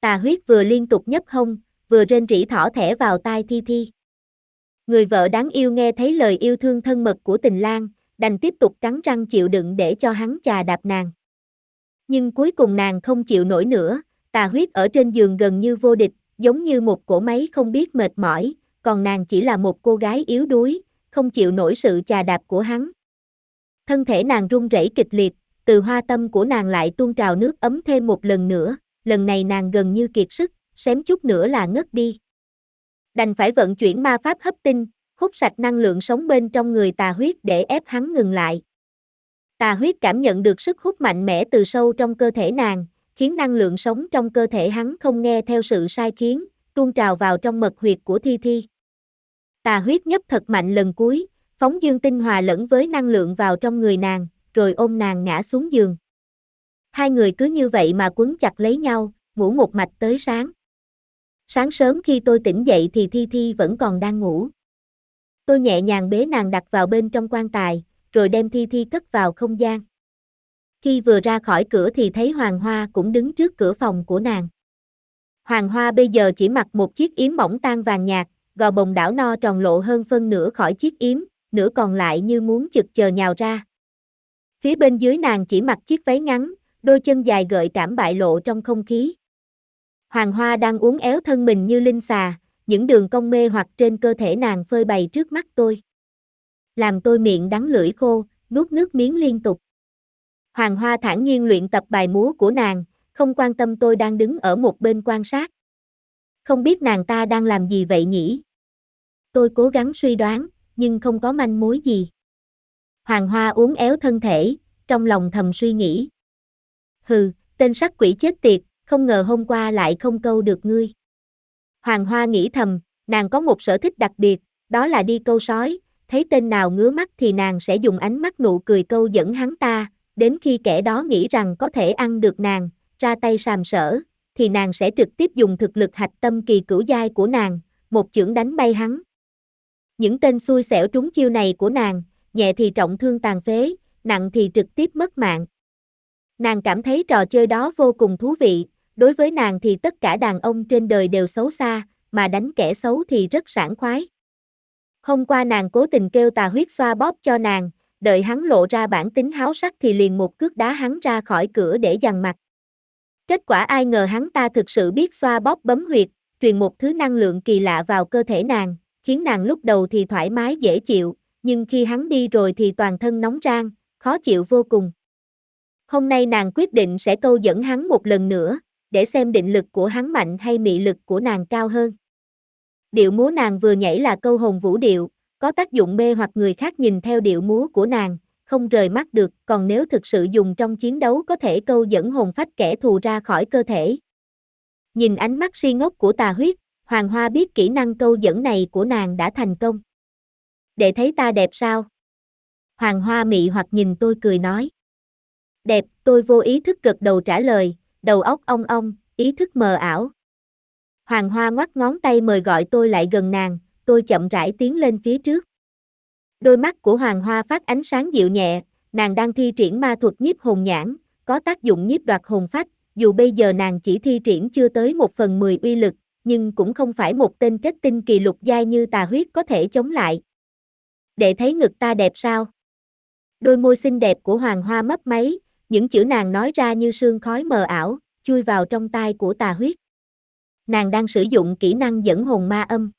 Tà huyết vừa liên tục nhấp hông, vừa rên rỉ thỏ thẻ vào tai Thi Thi. Người vợ đáng yêu nghe thấy lời yêu thương thân mật của tình lang, đành tiếp tục cắn răng chịu đựng để cho hắn chà đạp nàng. Nhưng cuối cùng nàng không chịu nổi nữa, tà huyết ở trên giường gần như vô địch, giống như một cỗ máy không biết mệt mỏi, còn nàng chỉ là một cô gái yếu đuối, không chịu nổi sự chà đạp của hắn. Thân thể nàng run rẩy kịch liệt, từ hoa tâm của nàng lại tuôn trào nước ấm thêm một lần nữa, lần này nàng gần như kiệt sức, xém chút nữa là ngất đi. Đành phải vận chuyển ma pháp hấp tinh, hút sạch năng lượng sống bên trong người tà huyết để ép hắn ngừng lại. Tà huyết cảm nhận được sức hút mạnh mẽ từ sâu trong cơ thể nàng, khiến năng lượng sống trong cơ thể hắn không nghe theo sự sai khiến, tuôn trào vào trong mật huyệt của Thi Thi. Tà huyết nhấp thật mạnh lần cuối, phóng dương tinh hòa lẫn với năng lượng vào trong người nàng, rồi ôm nàng ngã xuống giường. Hai người cứ như vậy mà quấn chặt lấy nhau, ngủ một mạch tới sáng. Sáng sớm khi tôi tỉnh dậy thì Thi Thi vẫn còn đang ngủ. Tôi nhẹ nhàng bế nàng đặt vào bên trong quan tài, rồi đem Thi Thi cất vào không gian. Khi vừa ra khỏi cửa thì thấy Hoàng Hoa cũng đứng trước cửa phòng của nàng. Hoàng Hoa bây giờ chỉ mặc một chiếc yếm mỏng tan vàng nhạt, gò bồng đảo no tròn lộ hơn phân nửa khỏi chiếc yếm, nửa còn lại như muốn chực chờ nhào ra. Phía bên dưới nàng chỉ mặc chiếc váy ngắn, đôi chân dài gợi cảm bại lộ trong không khí. Hoàng Hoa đang uốn éo thân mình như linh xà, những đường cong mê hoặc trên cơ thể nàng phơi bày trước mắt tôi. Làm tôi miệng đắng lưỡi khô, nuốt nước miếng liên tục. Hoàng Hoa thản nhiên luyện tập bài múa của nàng, không quan tâm tôi đang đứng ở một bên quan sát. Không biết nàng ta đang làm gì vậy nhỉ? Tôi cố gắng suy đoán, nhưng không có manh mối gì. Hoàng Hoa uốn éo thân thể, trong lòng thầm suy nghĩ. Hừ, tên sắc quỷ chết tiệt, không ngờ hôm qua lại không câu được ngươi. Hoàng Hoa nghĩ thầm, nàng có một sở thích đặc biệt, đó là đi câu sói, thấy tên nào ngứa mắt thì nàng sẽ dùng ánh mắt nụ cười câu dẫn hắn ta, đến khi kẻ đó nghĩ rằng có thể ăn được nàng, ra tay sàm sở, thì nàng sẽ trực tiếp dùng thực lực hạch tâm kỳ cửu giai của nàng, một chưởng đánh bay hắn. Những tên xui xẻo trúng chiêu này của nàng, nhẹ thì trọng thương tàn phế, nặng thì trực tiếp mất mạng. Nàng cảm thấy trò chơi đó vô cùng thú vị, đối với nàng thì tất cả đàn ông trên đời đều xấu xa, mà đánh kẻ xấu thì rất sảng khoái. Hôm qua nàng cố tình kêu tà huyết xoa bóp cho nàng, đợi hắn lộ ra bản tính háo sắc thì liền một cước đá hắn ra khỏi cửa để dằn mặt. Kết quả ai ngờ hắn ta thực sự biết xoa bóp bấm huyệt, truyền một thứ năng lượng kỳ lạ vào cơ thể nàng, khiến nàng lúc đầu thì thoải mái dễ chịu, nhưng khi hắn đi rồi thì toàn thân nóng rang, khó chịu vô cùng. Hôm nay nàng quyết định sẽ câu dẫn hắn một lần nữa, để xem định lực của hắn mạnh hay mị lực của nàng cao hơn. Điệu múa nàng vừa nhảy là câu hồn vũ điệu, có tác dụng mê hoặc người khác nhìn theo điệu múa của nàng, không rời mắt được, còn nếu thực sự dùng trong chiến đấu có thể câu dẫn hồn phách kẻ thù ra khỏi cơ thể. Nhìn ánh mắt si ngốc của tà huyết, Hoàng Hoa biết kỹ năng câu dẫn này của nàng đã thành công. Để thấy ta đẹp sao? Hoàng Hoa mị hoặc nhìn tôi cười nói. Đẹp, tôi vô ý thức gật đầu trả lời, đầu óc ong ong, ý thức mờ ảo. Hoàng Hoa ngoắt ngón tay mời gọi tôi lại gần nàng, tôi chậm rãi tiến lên phía trước. Đôi mắt của Hoàng Hoa phát ánh sáng dịu nhẹ, nàng đang thi triển ma thuật nhiếp hồn nhãn, có tác dụng nhiếp đoạt hồn phách, dù bây giờ nàng chỉ thi triển chưa tới một phần mười uy lực, nhưng cũng không phải một tên kết tinh kỳ lục giai như tà huyết có thể chống lại. Để thấy ngực ta đẹp sao? Đôi môi xinh đẹp của Hoàng Hoa mấp máy, những chữ nàng nói ra như sương khói mờ ảo, chui vào trong tai của tà huyết. Nàng đang sử dụng kỹ năng dẫn hồn ma âm.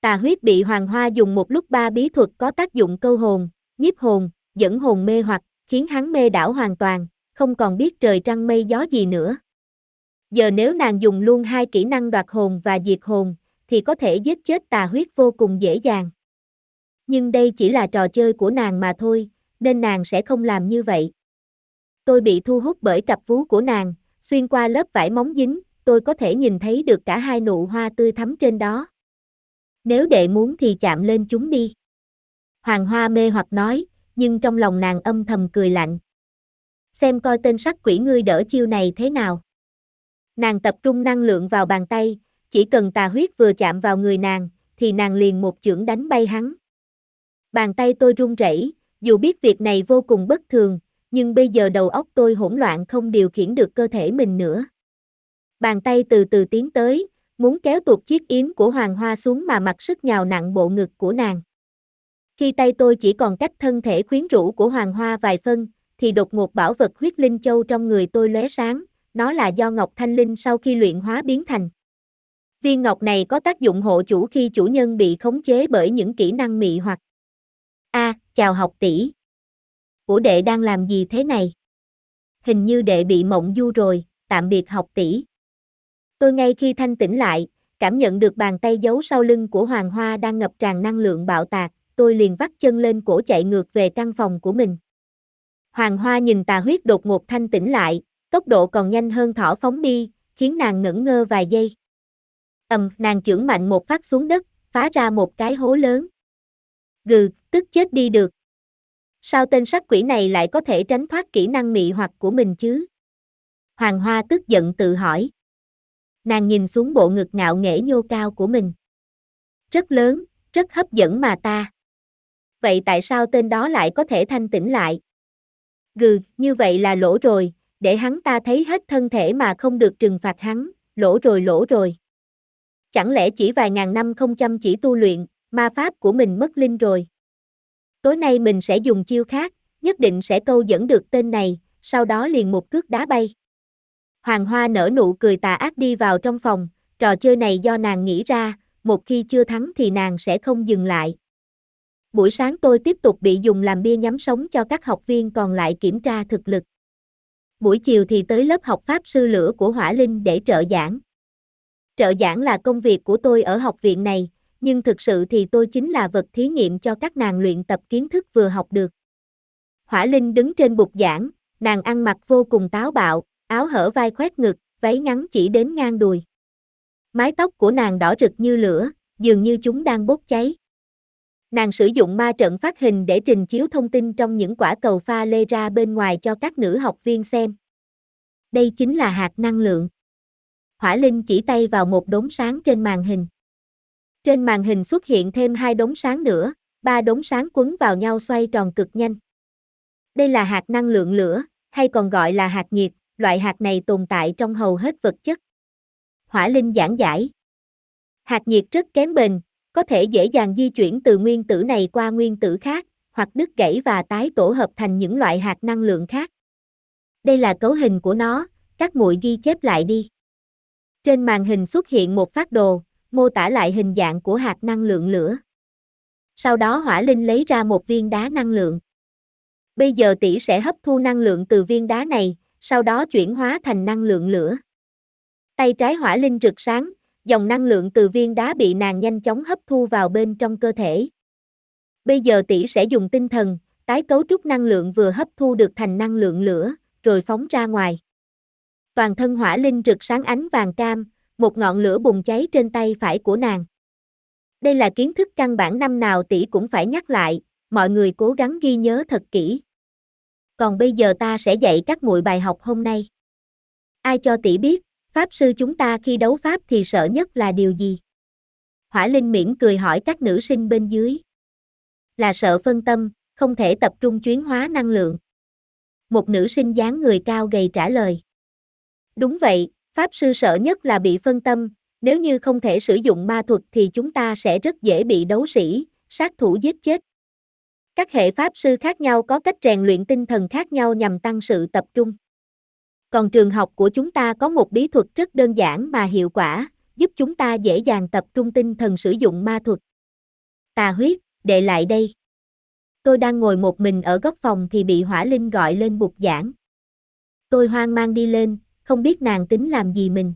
Tà huyết bị Hoàng Hoa dùng một lúc ba bí thuật có tác dụng câu hồn, nhiếp hồn, dẫn hồn mê hoặc, khiến hắn mê đảo hoàn toàn, không còn biết trời trăng mây gió gì nữa. Giờ nếu nàng dùng luôn hai kỹ năng đoạt hồn và diệt hồn, thì có thể giết chết tà huyết vô cùng dễ dàng. Nhưng đây chỉ là trò chơi của nàng mà thôi, nên nàng sẽ không làm như vậy. Tôi bị thu hút bởi cặp vú của nàng, xuyên qua lớp vải móng dính, tôi có thể nhìn thấy được cả hai nụ hoa tươi thắm trên đó. Nếu đệ muốn thì chạm lên chúng đi. Hoàng Hoa mê hoặc nói, nhưng trong lòng nàng âm thầm cười lạnh. Xem coi tên sắc quỷ ngươi đỡ chiêu này thế nào. Nàng tập trung năng lượng vào bàn tay, chỉ cần tà huyết vừa chạm vào người nàng, thì nàng liền một chưởng đánh bay hắn. Bàn tay tôi run rẩy, dù biết việc này vô cùng bất thường, nhưng bây giờ đầu óc tôi hỗn loạn không điều khiển được cơ thể mình nữa. Bàn tay từ từ tiến tới, muốn kéo tuột chiếc yếm của hoàng hoa xuống mà mặc sức nhào nặng bộ ngực của nàng. Khi tay tôi chỉ còn cách thân thể quyến rũ của hoàng hoa vài phân, thì đột ngột bảo vật huyết linh châu trong người tôi lóe sáng, nó là do Ngọc Thanh Linh sau khi luyện hóa biến thành. Viên ngọc này có tác dụng hộ chủ khi chủ nhân bị khống chế bởi những kỹ năng mị hoặc. A, chào học tỷ. Ủa đệ đang làm gì thế này? Hình như đệ bị mộng du rồi, tạm biệt học tỷ. Tôi ngay khi thanh tỉnh lại, cảm nhận được bàn tay giấu sau lưng của Hoàng Hoa đang ngập tràn năng lượng bạo tạc, tôi liền vắt chân lên cổ chạy ngược về căn phòng của mình. Hoàng Hoa nhìn tà huyết đột ngột thanh tỉnh lại, tốc độ còn nhanh hơn thỏ phóng đi, khiến nàng ngẩn ngơ vài giây. Ầm, nàng chưởng mạnh một phát xuống đất, phá ra một cái hố lớn. Gừ, tức chết đi được. Sao tên sắc quỷ này lại có thể tránh thoát kỹ năng mị hoặc của mình chứ? Hoàng Hoa tức giận tự hỏi. Nàng nhìn xuống bộ ngực ngạo nghễ nhô cao của mình. Rất lớn, rất hấp dẫn mà ta. Vậy tại sao tên đó lại có thể thanh tĩnh lại? Gừ, như vậy là lỗ rồi, để hắn ta thấy hết thân thể mà không được trừng phạt hắn, lỗ rồi lỗ rồi. Chẳng lẽ chỉ vài ngàn năm không chăm chỉ tu luyện, ma pháp của mình mất linh rồi. Tối nay mình sẽ dùng chiêu khác, nhất định sẽ câu dẫn được tên này, sau đó liền một cước đá bay. Hoàng Hoa nở nụ cười tà ác đi vào trong phòng, trò chơi này do nàng nghĩ ra, một khi chưa thắng thì nàng sẽ không dừng lại. Buổi sáng tôi tiếp tục bị dùng làm bia nhắm sống cho các học viên còn lại kiểm tra thực lực. Buổi chiều thì tới lớp học Pháp sư lửa của Hỏa Linh để trợ giảng. Trợ giảng là công việc của tôi ở học viện này, nhưng thực sự thì tôi chính là vật thí nghiệm cho các nàng luyện tập kiến thức vừa học được. Hỏa Linh đứng trên bục giảng, nàng ăn mặc vô cùng táo bạo, áo hở vai khoét ngực, váy ngắn chỉ đến ngang đùi. Mái tóc của nàng đỏ rực như lửa, dường như chúng đang bốc cháy. Nàng sử dụng ma trận phát hình để trình chiếu thông tin trong những quả cầu pha lê ra bên ngoài cho các nữ học viên xem. Đây chính là hạt năng lượng. Hỏa Linh chỉ tay vào một đống sáng trên màn hình. Trên màn hình xuất hiện thêm hai đống sáng nữa, ba đống sáng quấn vào nhau xoay tròn cực nhanh. Đây là hạt năng lượng lửa, hay còn gọi là hạt nhiệt, loại hạt này tồn tại trong hầu hết vật chất. Hỏa Linh giảng giải. Hạt nhiệt rất kém bền, có thể dễ dàng di chuyển từ nguyên tử này qua nguyên tử khác, hoặc đứt gãy và tái tổ hợp thành những loại hạt năng lượng khác. Đây là cấu hình của nó, các muội ghi chép lại đi. Trên màn hình xuất hiện một phát đồ, mô tả lại hình dạng của hạt năng lượng lửa. Sau đó Hỏa Linh lấy ra một viên đá năng lượng. Bây giờ tỷ sẽ hấp thu năng lượng từ viên đá này, sau đó chuyển hóa thành năng lượng lửa. Tay trái Hỏa Linh rực sáng, dòng năng lượng từ viên đá bị nàng nhanh chóng hấp thu vào bên trong cơ thể. Bây giờ tỷ sẽ dùng tinh thần, tái cấu trúc năng lượng vừa hấp thu được thành năng lượng lửa, rồi phóng ra ngoài. Toàn thân hỏa linh rực sáng ánh vàng cam, một ngọn lửa bùng cháy trên tay phải của nàng. Đây là kiến thức căn bản năm nào tỷ cũng phải nhắc lại, mọi người cố gắng ghi nhớ thật kỹ. Còn bây giờ ta sẽ dạy các muội bài học hôm nay. Ai cho tỷ biết, pháp sư chúng ta khi đấu pháp thì sợ nhất là điều gì? Hỏa Linh miễn cười hỏi các nữ sinh bên dưới. Là sợ phân tâm, không thể tập trung chuyến hóa năng lượng. Một nữ sinh dáng người cao gầy trả lời. Đúng vậy, Pháp sư sợ nhất là bị phân tâm, nếu như không thể sử dụng ma thuật thì chúng ta sẽ rất dễ bị đấu sĩ, sát thủ giết chết. Các hệ pháp sư khác nhau có cách rèn luyện tinh thần khác nhau nhằm tăng sự tập trung. Còn trường học của chúng ta có một bí thuật rất đơn giản mà hiệu quả, giúp chúng ta dễ dàng tập trung tinh thần sử dụng ma thuật. Tà huyết, đệ lại đây. Tôi đang ngồi một mình ở góc phòng thì bị hỏa linh gọi lên bục giảng. Tôi hoang mang đi lên, không biết nàng tính làm gì mình.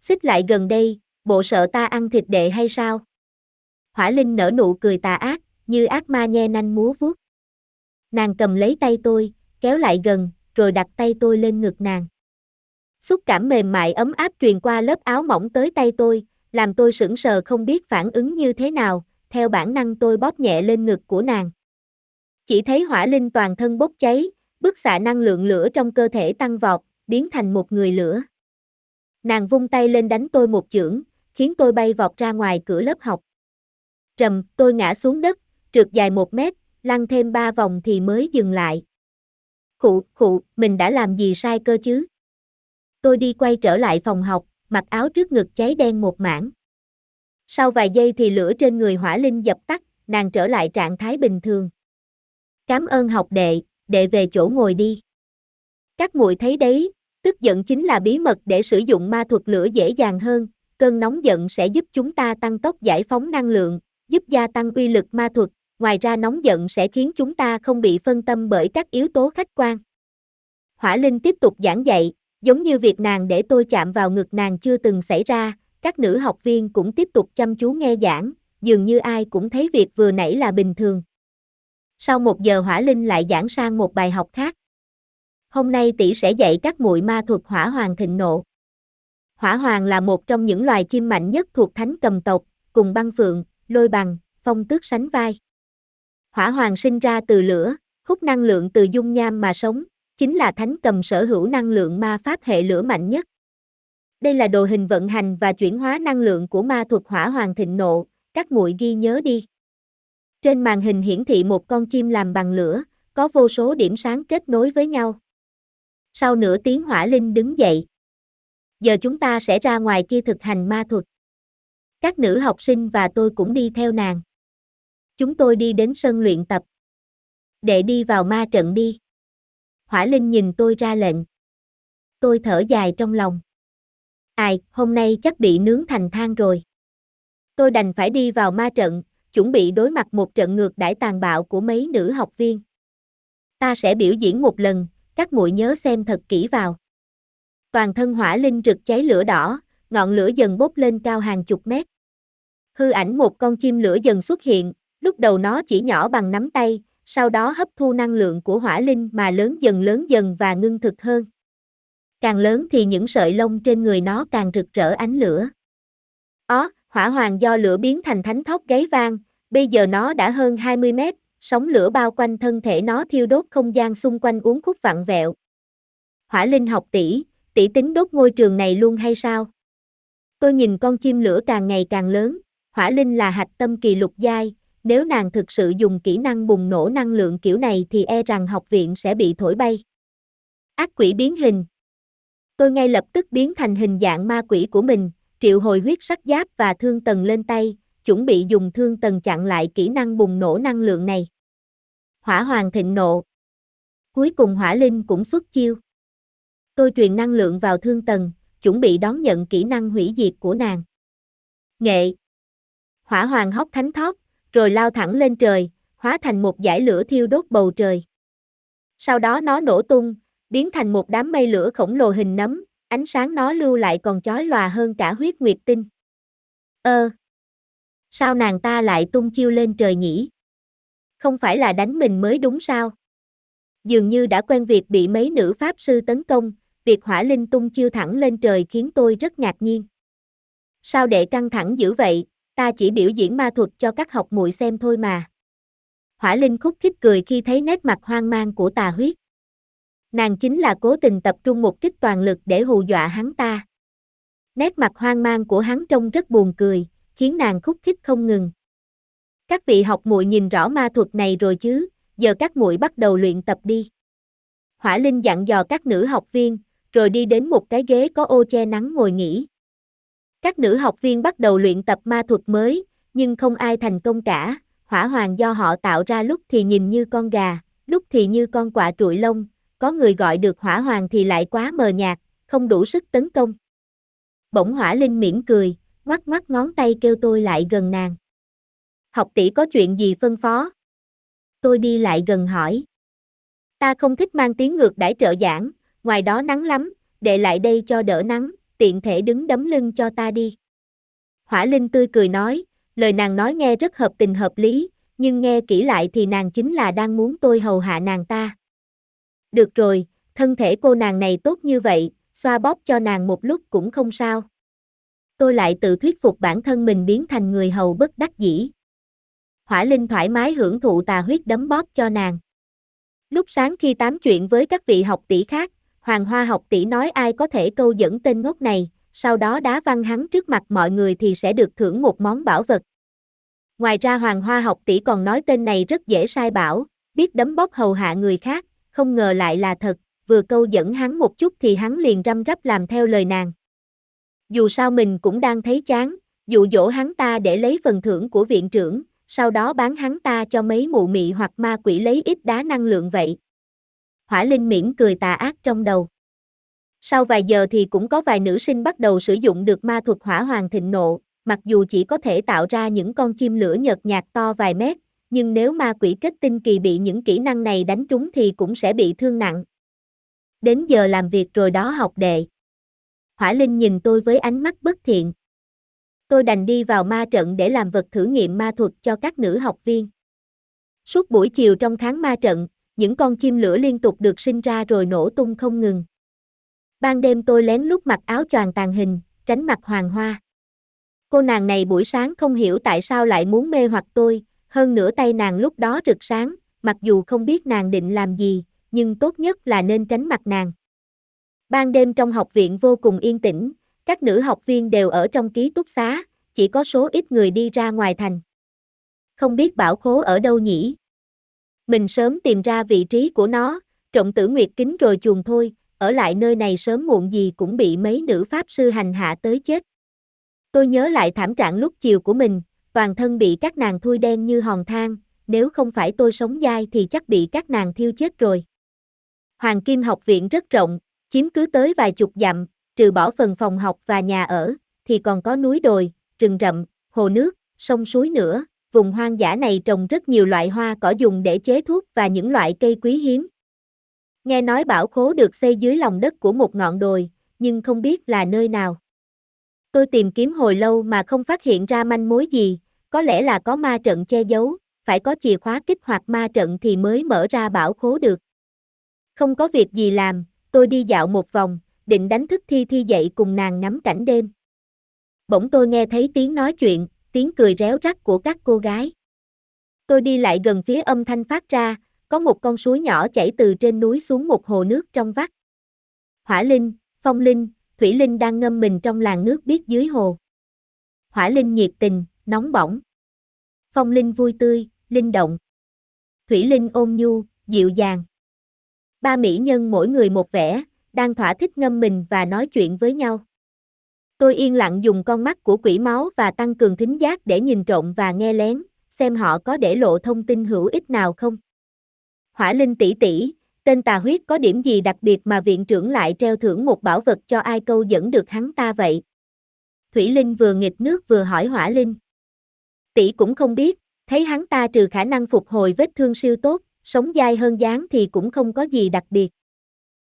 Xích lại gần đây, bộ sợ ta ăn thịt đệ hay sao? Hỏa Linh nở nụ cười tà ác, như ác ma nhe nanh múa vuốt. Nàng cầm lấy tay tôi, kéo lại gần, rồi đặt tay tôi lên ngực nàng. Xúc cảm mềm mại ấm áp truyền qua lớp áo mỏng tới tay tôi, làm tôi sững sờ không biết phản ứng như thế nào, theo bản năng tôi bóp nhẹ lên ngực của nàng. Chỉ thấy hỏa linh toàn thân bốc cháy, bức xạ năng lượng lửa trong cơ thể tăng vọt, biến thành một người lửa. Nàng vung tay lên đánh tôi một chưởng, khiến tôi bay vọt ra ngoài cửa lớp học. Trầm, tôi ngã xuống đất, trượt dài một mét, lăn thêm ba vòng thì mới dừng lại. Khụ, khụ, mình đã làm gì sai cơ chứ? Tôi đi quay trở lại phòng học, mặc áo trước ngực cháy đen một mảng. Sau vài giây thì lửa trên người hỏa linh dập tắt, nàng trở lại trạng thái bình thường. Cảm ơn học đệ, đệ về chỗ ngồi đi. Các muội thấy đấy, tức giận chính là bí mật để sử dụng ma thuật lửa dễ dàng hơn, cơn nóng giận sẽ giúp chúng ta tăng tốc giải phóng năng lượng, giúp gia tăng uy lực ma thuật, ngoài ra nóng giận sẽ khiến chúng ta không bị phân tâm bởi các yếu tố khách quan. Hỏa Linh tiếp tục giảng dạy, giống như việc nàng để tôi chạm vào ngực nàng chưa từng xảy ra, các nữ học viên cũng tiếp tục chăm chú nghe giảng, dường như ai cũng thấy việc vừa nãy là bình thường. Sau một giờ Hỏa Linh lại giảng sang một bài học khác. Hôm nay tỷ sẽ dạy các muội ma thuật hỏa hoàng thịnh nộ. Hỏa hoàng là một trong những loài chim mạnh nhất thuộc thánh cầm tộc, cùng băng phượng, lôi bằng, phong tước sánh vai. Hỏa hoàng sinh ra từ lửa, hút năng lượng từ dung nham mà sống, chính là thánh cầm sở hữu năng lượng ma pháp hệ lửa mạnh nhất. Đây là đồ hình vận hành và chuyển hóa năng lượng của ma thuật hỏa hoàng thịnh nộ, các muội ghi nhớ đi. Trên màn hình hiển thị một con chim làm bằng lửa, có vô số điểm sáng kết nối với nhau. Sau nửa tiếng hỏa linh đứng dậy. Giờ chúng ta sẽ ra ngoài kia thực hành ma thuật. Các nữ học sinh và tôi cũng đi theo nàng. Chúng tôi đi đến sân luyện tập. Để đi vào ma trận đi. Hỏa linh nhìn tôi ra lệnh. Tôi thở dài trong lòng. Ai, hôm nay chắc bị nướng thành than rồi. Tôi đành phải đi vào ma trận, chuẩn bị đối mặt một trận ngược đãi tàn bạo của mấy nữ học viên. Ta sẽ biểu diễn một lần, các muội nhớ xem thật kỹ vào. Toàn thân hỏa linh rực cháy lửa đỏ, ngọn lửa dần bốc lên cao hàng chục mét. Hư ảnh một con chim lửa dần xuất hiện, lúc đầu nó chỉ nhỏ bằng nắm tay, sau đó hấp thu năng lượng của hỏa linh mà lớn dần lớn dần và ngưng thực hơn. Càng lớn thì những sợi lông trên người nó càng rực rỡ ánh lửa. Ó, hỏa hoàng do lửa biến thành thánh thóc gáy vang, bây giờ nó đã hơn 20 mét, sóng lửa bao quanh thân thể nó thiêu đốt không gian xung quanh uốn khúc vặn vẹo. Hỏa linh học tỷ, tỷ tính đốt ngôi trường này luôn hay sao? Tôi nhìn con chim lửa càng ngày càng lớn, hỏa linh là hạch tâm kỳ lục giai, nếu nàng thực sự dùng kỹ năng bùng nổ năng lượng kiểu này thì e rằng học viện sẽ bị thổi bay. Ác quỷ biến hình Tôi ngay lập tức biến thành hình dạng ma quỷ của mình, triệu hồi huyết sắc giáp và thương tần lên tay, chuẩn bị dùng thương tần chặn lại kỹ năng bùng nổ năng lượng này. Hỏa hoàng thịnh nộ. Cuối cùng hỏa linh cũng xuất chiêu. Tôi truyền năng lượng vào thương tần, chuẩn bị đón nhận kỹ năng hủy diệt của nàng. Nghệ. Hỏa hoàng hóc thánh thót rồi lao thẳng lên trời, hóa thành một dải lửa thiêu đốt bầu trời. Sau đó nó nổ tung, biến thành một đám mây lửa khổng lồ hình nấm, ánh sáng nó lưu lại còn chói lòa hơn cả huyết nguyệt tinh. Ơ! sao nàng ta lại tung chiêu lên trời nhỉ? Không phải là đánh mình mới đúng sao? Dường như đã quen việc bị mấy nữ pháp sư tấn công, việc hỏa linh tung chiêu thẳng lên trời khiến tôi rất ngạc nhiên. Sao đệ căng thẳng dữ vậy, ta chỉ biểu diễn ma thuật cho các học muội xem thôi mà. Hỏa linh khúc khích cười khi thấy nét mặt hoang mang của tà huyết. Nàng chính là cố tình tập trung một kích toàn lực để hù dọa hắn ta. Nét mặt hoang mang của hắn trông rất buồn cười, khiến nàng khúc khích không ngừng. Các vị học muội nhìn rõ ma thuật này rồi chứ, giờ các muội bắt đầu luyện tập đi. Hỏa Linh dặn dò các nữ học viên, rồi đi đến một cái ghế có ô che nắng ngồi nghỉ. Các nữ học viên bắt đầu luyện tập ma thuật mới, nhưng không ai thành công cả, hỏa hoàng do họ tạo ra lúc thì nhìn như con gà, lúc thì như con quạ trụi lông, có người gọi được hỏa hoàng thì lại quá mờ nhạt, không đủ sức tấn công. Bỗng hỏa linh mỉm cười, ngoắc ngoắc ngón tay kêu tôi lại gần nàng. Học tỷ có chuyện gì phân phó? Tôi đi lại gần hỏi. Ta không thích mang tiếng ngược đãi trợ giảng, ngoài đó nắng lắm, để lại đây cho đỡ nắng, tiện thể đứng đấm lưng cho ta đi. Hỏa Linh tươi cười nói, lời nàng nói nghe rất hợp tình hợp lý, nhưng nghe kỹ lại thì nàng chính là đang muốn tôi hầu hạ nàng ta. Được rồi, thân thể cô nàng này tốt như vậy, xoa bóp cho nàng một lúc cũng không sao. Tôi lại tự thuyết phục bản thân mình biến thành người hầu bất đắc dĩ. Hỏa Linh thoải mái hưởng thụ tà huyết đấm bóp cho nàng. Lúc sáng khi tám chuyện với các vị học tỷ khác, Hoàng Hoa học tỷ nói ai có thể câu dẫn tên ngốc này, sau đó đá văng hắn trước mặt mọi người thì sẽ được thưởng một món bảo vật. Ngoài ra Hoàng Hoa học tỷ còn nói tên này rất dễ sai bảo, biết đấm bóp hầu hạ người khác, không ngờ lại là thật, vừa câu dẫn hắn một chút thì hắn liền răm rắp làm theo lời nàng. Dù sao mình cũng đang thấy chán, dụ dỗ hắn ta để lấy phần thưởng của viện trưởng, sau đó bán hắn ta cho mấy mụ mị hoặc ma quỷ lấy ít đá năng lượng vậy. Hỏa Linh mỉm cười tà ác trong đầu. Sau vài giờ thì cũng có vài nữ sinh bắt đầu sử dụng được ma thuật hỏa hoàng thịnh nộ, mặc dù chỉ có thể tạo ra những con chim lửa nhợt nhạt to vài mét, nhưng nếu ma quỷ kết tinh kỳ bị những kỹ năng này đánh trúng thì cũng sẽ bị thương nặng. Đến giờ làm việc rồi đó học đệ. Hỏa Linh nhìn tôi với ánh mắt bất thiện. Tôi đành đi vào ma trận để làm vật thử nghiệm ma thuật cho các nữ học viên. Suốt buổi chiều trong tháng ma trận, những con chim lửa liên tục được sinh ra rồi nổ tung không ngừng. Ban đêm tôi lén lút mặc áo choàng tàn hình, tránh mặt hoàng hoa. Cô nàng này buổi sáng không hiểu tại sao lại muốn mê hoặc tôi, hơn nữa tay nàng lúc đó rực sáng, mặc dù không biết nàng định làm gì, nhưng tốt nhất là nên tránh mặt nàng. Ban đêm trong học viện vô cùng yên tĩnh, các nữ học viên đều ở trong ký túc xá, chỉ có số ít người đi ra ngoài thành. Không biết bảo khố ở đâu nhỉ? Mình sớm tìm ra vị trí của nó, trọng tử nguyệt kính rồi chuồng thôi, ở lại nơi này sớm muộn gì cũng bị mấy nữ pháp sư hành hạ tới chết. Tôi nhớ lại thảm trạng lúc chiều của mình, toàn thân bị các nàng thui đen như hòn than, nếu không phải tôi sống dai thì chắc bị các nàng thiêu chết rồi. Hoàng Kim học viện rất rộng, chiếm cứ tới vài chục dặm, trừ bỏ phần phòng học và nhà ở, thì còn có núi đồi, rừng rậm, hồ nước, sông suối nữa. Vùng hoang dã này trồng rất nhiều loại hoa cỏ dùng để chế thuốc và những loại cây quý hiếm. Nghe nói bảo khố được xây dưới lòng đất của một ngọn đồi, nhưng không biết là nơi nào. Tôi tìm kiếm hồi lâu mà không phát hiện ra manh mối gì, có lẽ là có ma trận che giấu, phải có chìa khóa kích hoạt ma trận thì mới mở ra bảo khố được. Không có việc gì làm, tôi đi dạo một vòng, định đánh thức Thi Thi dậy cùng nàng ngắm cảnh đêm. Bỗng tôi nghe thấy tiếng nói chuyện, tiếng cười réo rắt của các cô gái. Tôi đi lại gần phía âm thanh phát ra, có một con suối nhỏ chảy từ trên núi xuống một hồ nước trong vắt. Hỏa Linh, Phong Linh, Thủy Linh đang ngâm mình trong làn nước biếc dưới hồ. Hỏa Linh nhiệt tình, nóng bỏng. Phong Linh vui tươi, linh động. Thủy Linh ôn nhu, dịu dàng. Ba mỹ nhân mỗi người một vẻ, đang thỏa thích ngâm mình và nói chuyện với nhau. Tôi yên lặng dùng con mắt của quỷ máu và tăng cường thính giác để nhìn trộm và nghe lén, xem họ có để lộ thông tin hữu ích nào không. Hỏa Linh tỷ tỷ, tên tà huyết có điểm gì đặc biệt mà viện trưởng lại treo thưởng một bảo vật cho ai câu dẫn được hắn ta vậy? Thủy Linh vừa nghịch nước vừa hỏi Hỏa Linh. Tỷ cũng không biết, thấy hắn ta trừ khả năng phục hồi vết thương siêu tốt, sống dai hơn dáng thì cũng không có gì đặc biệt.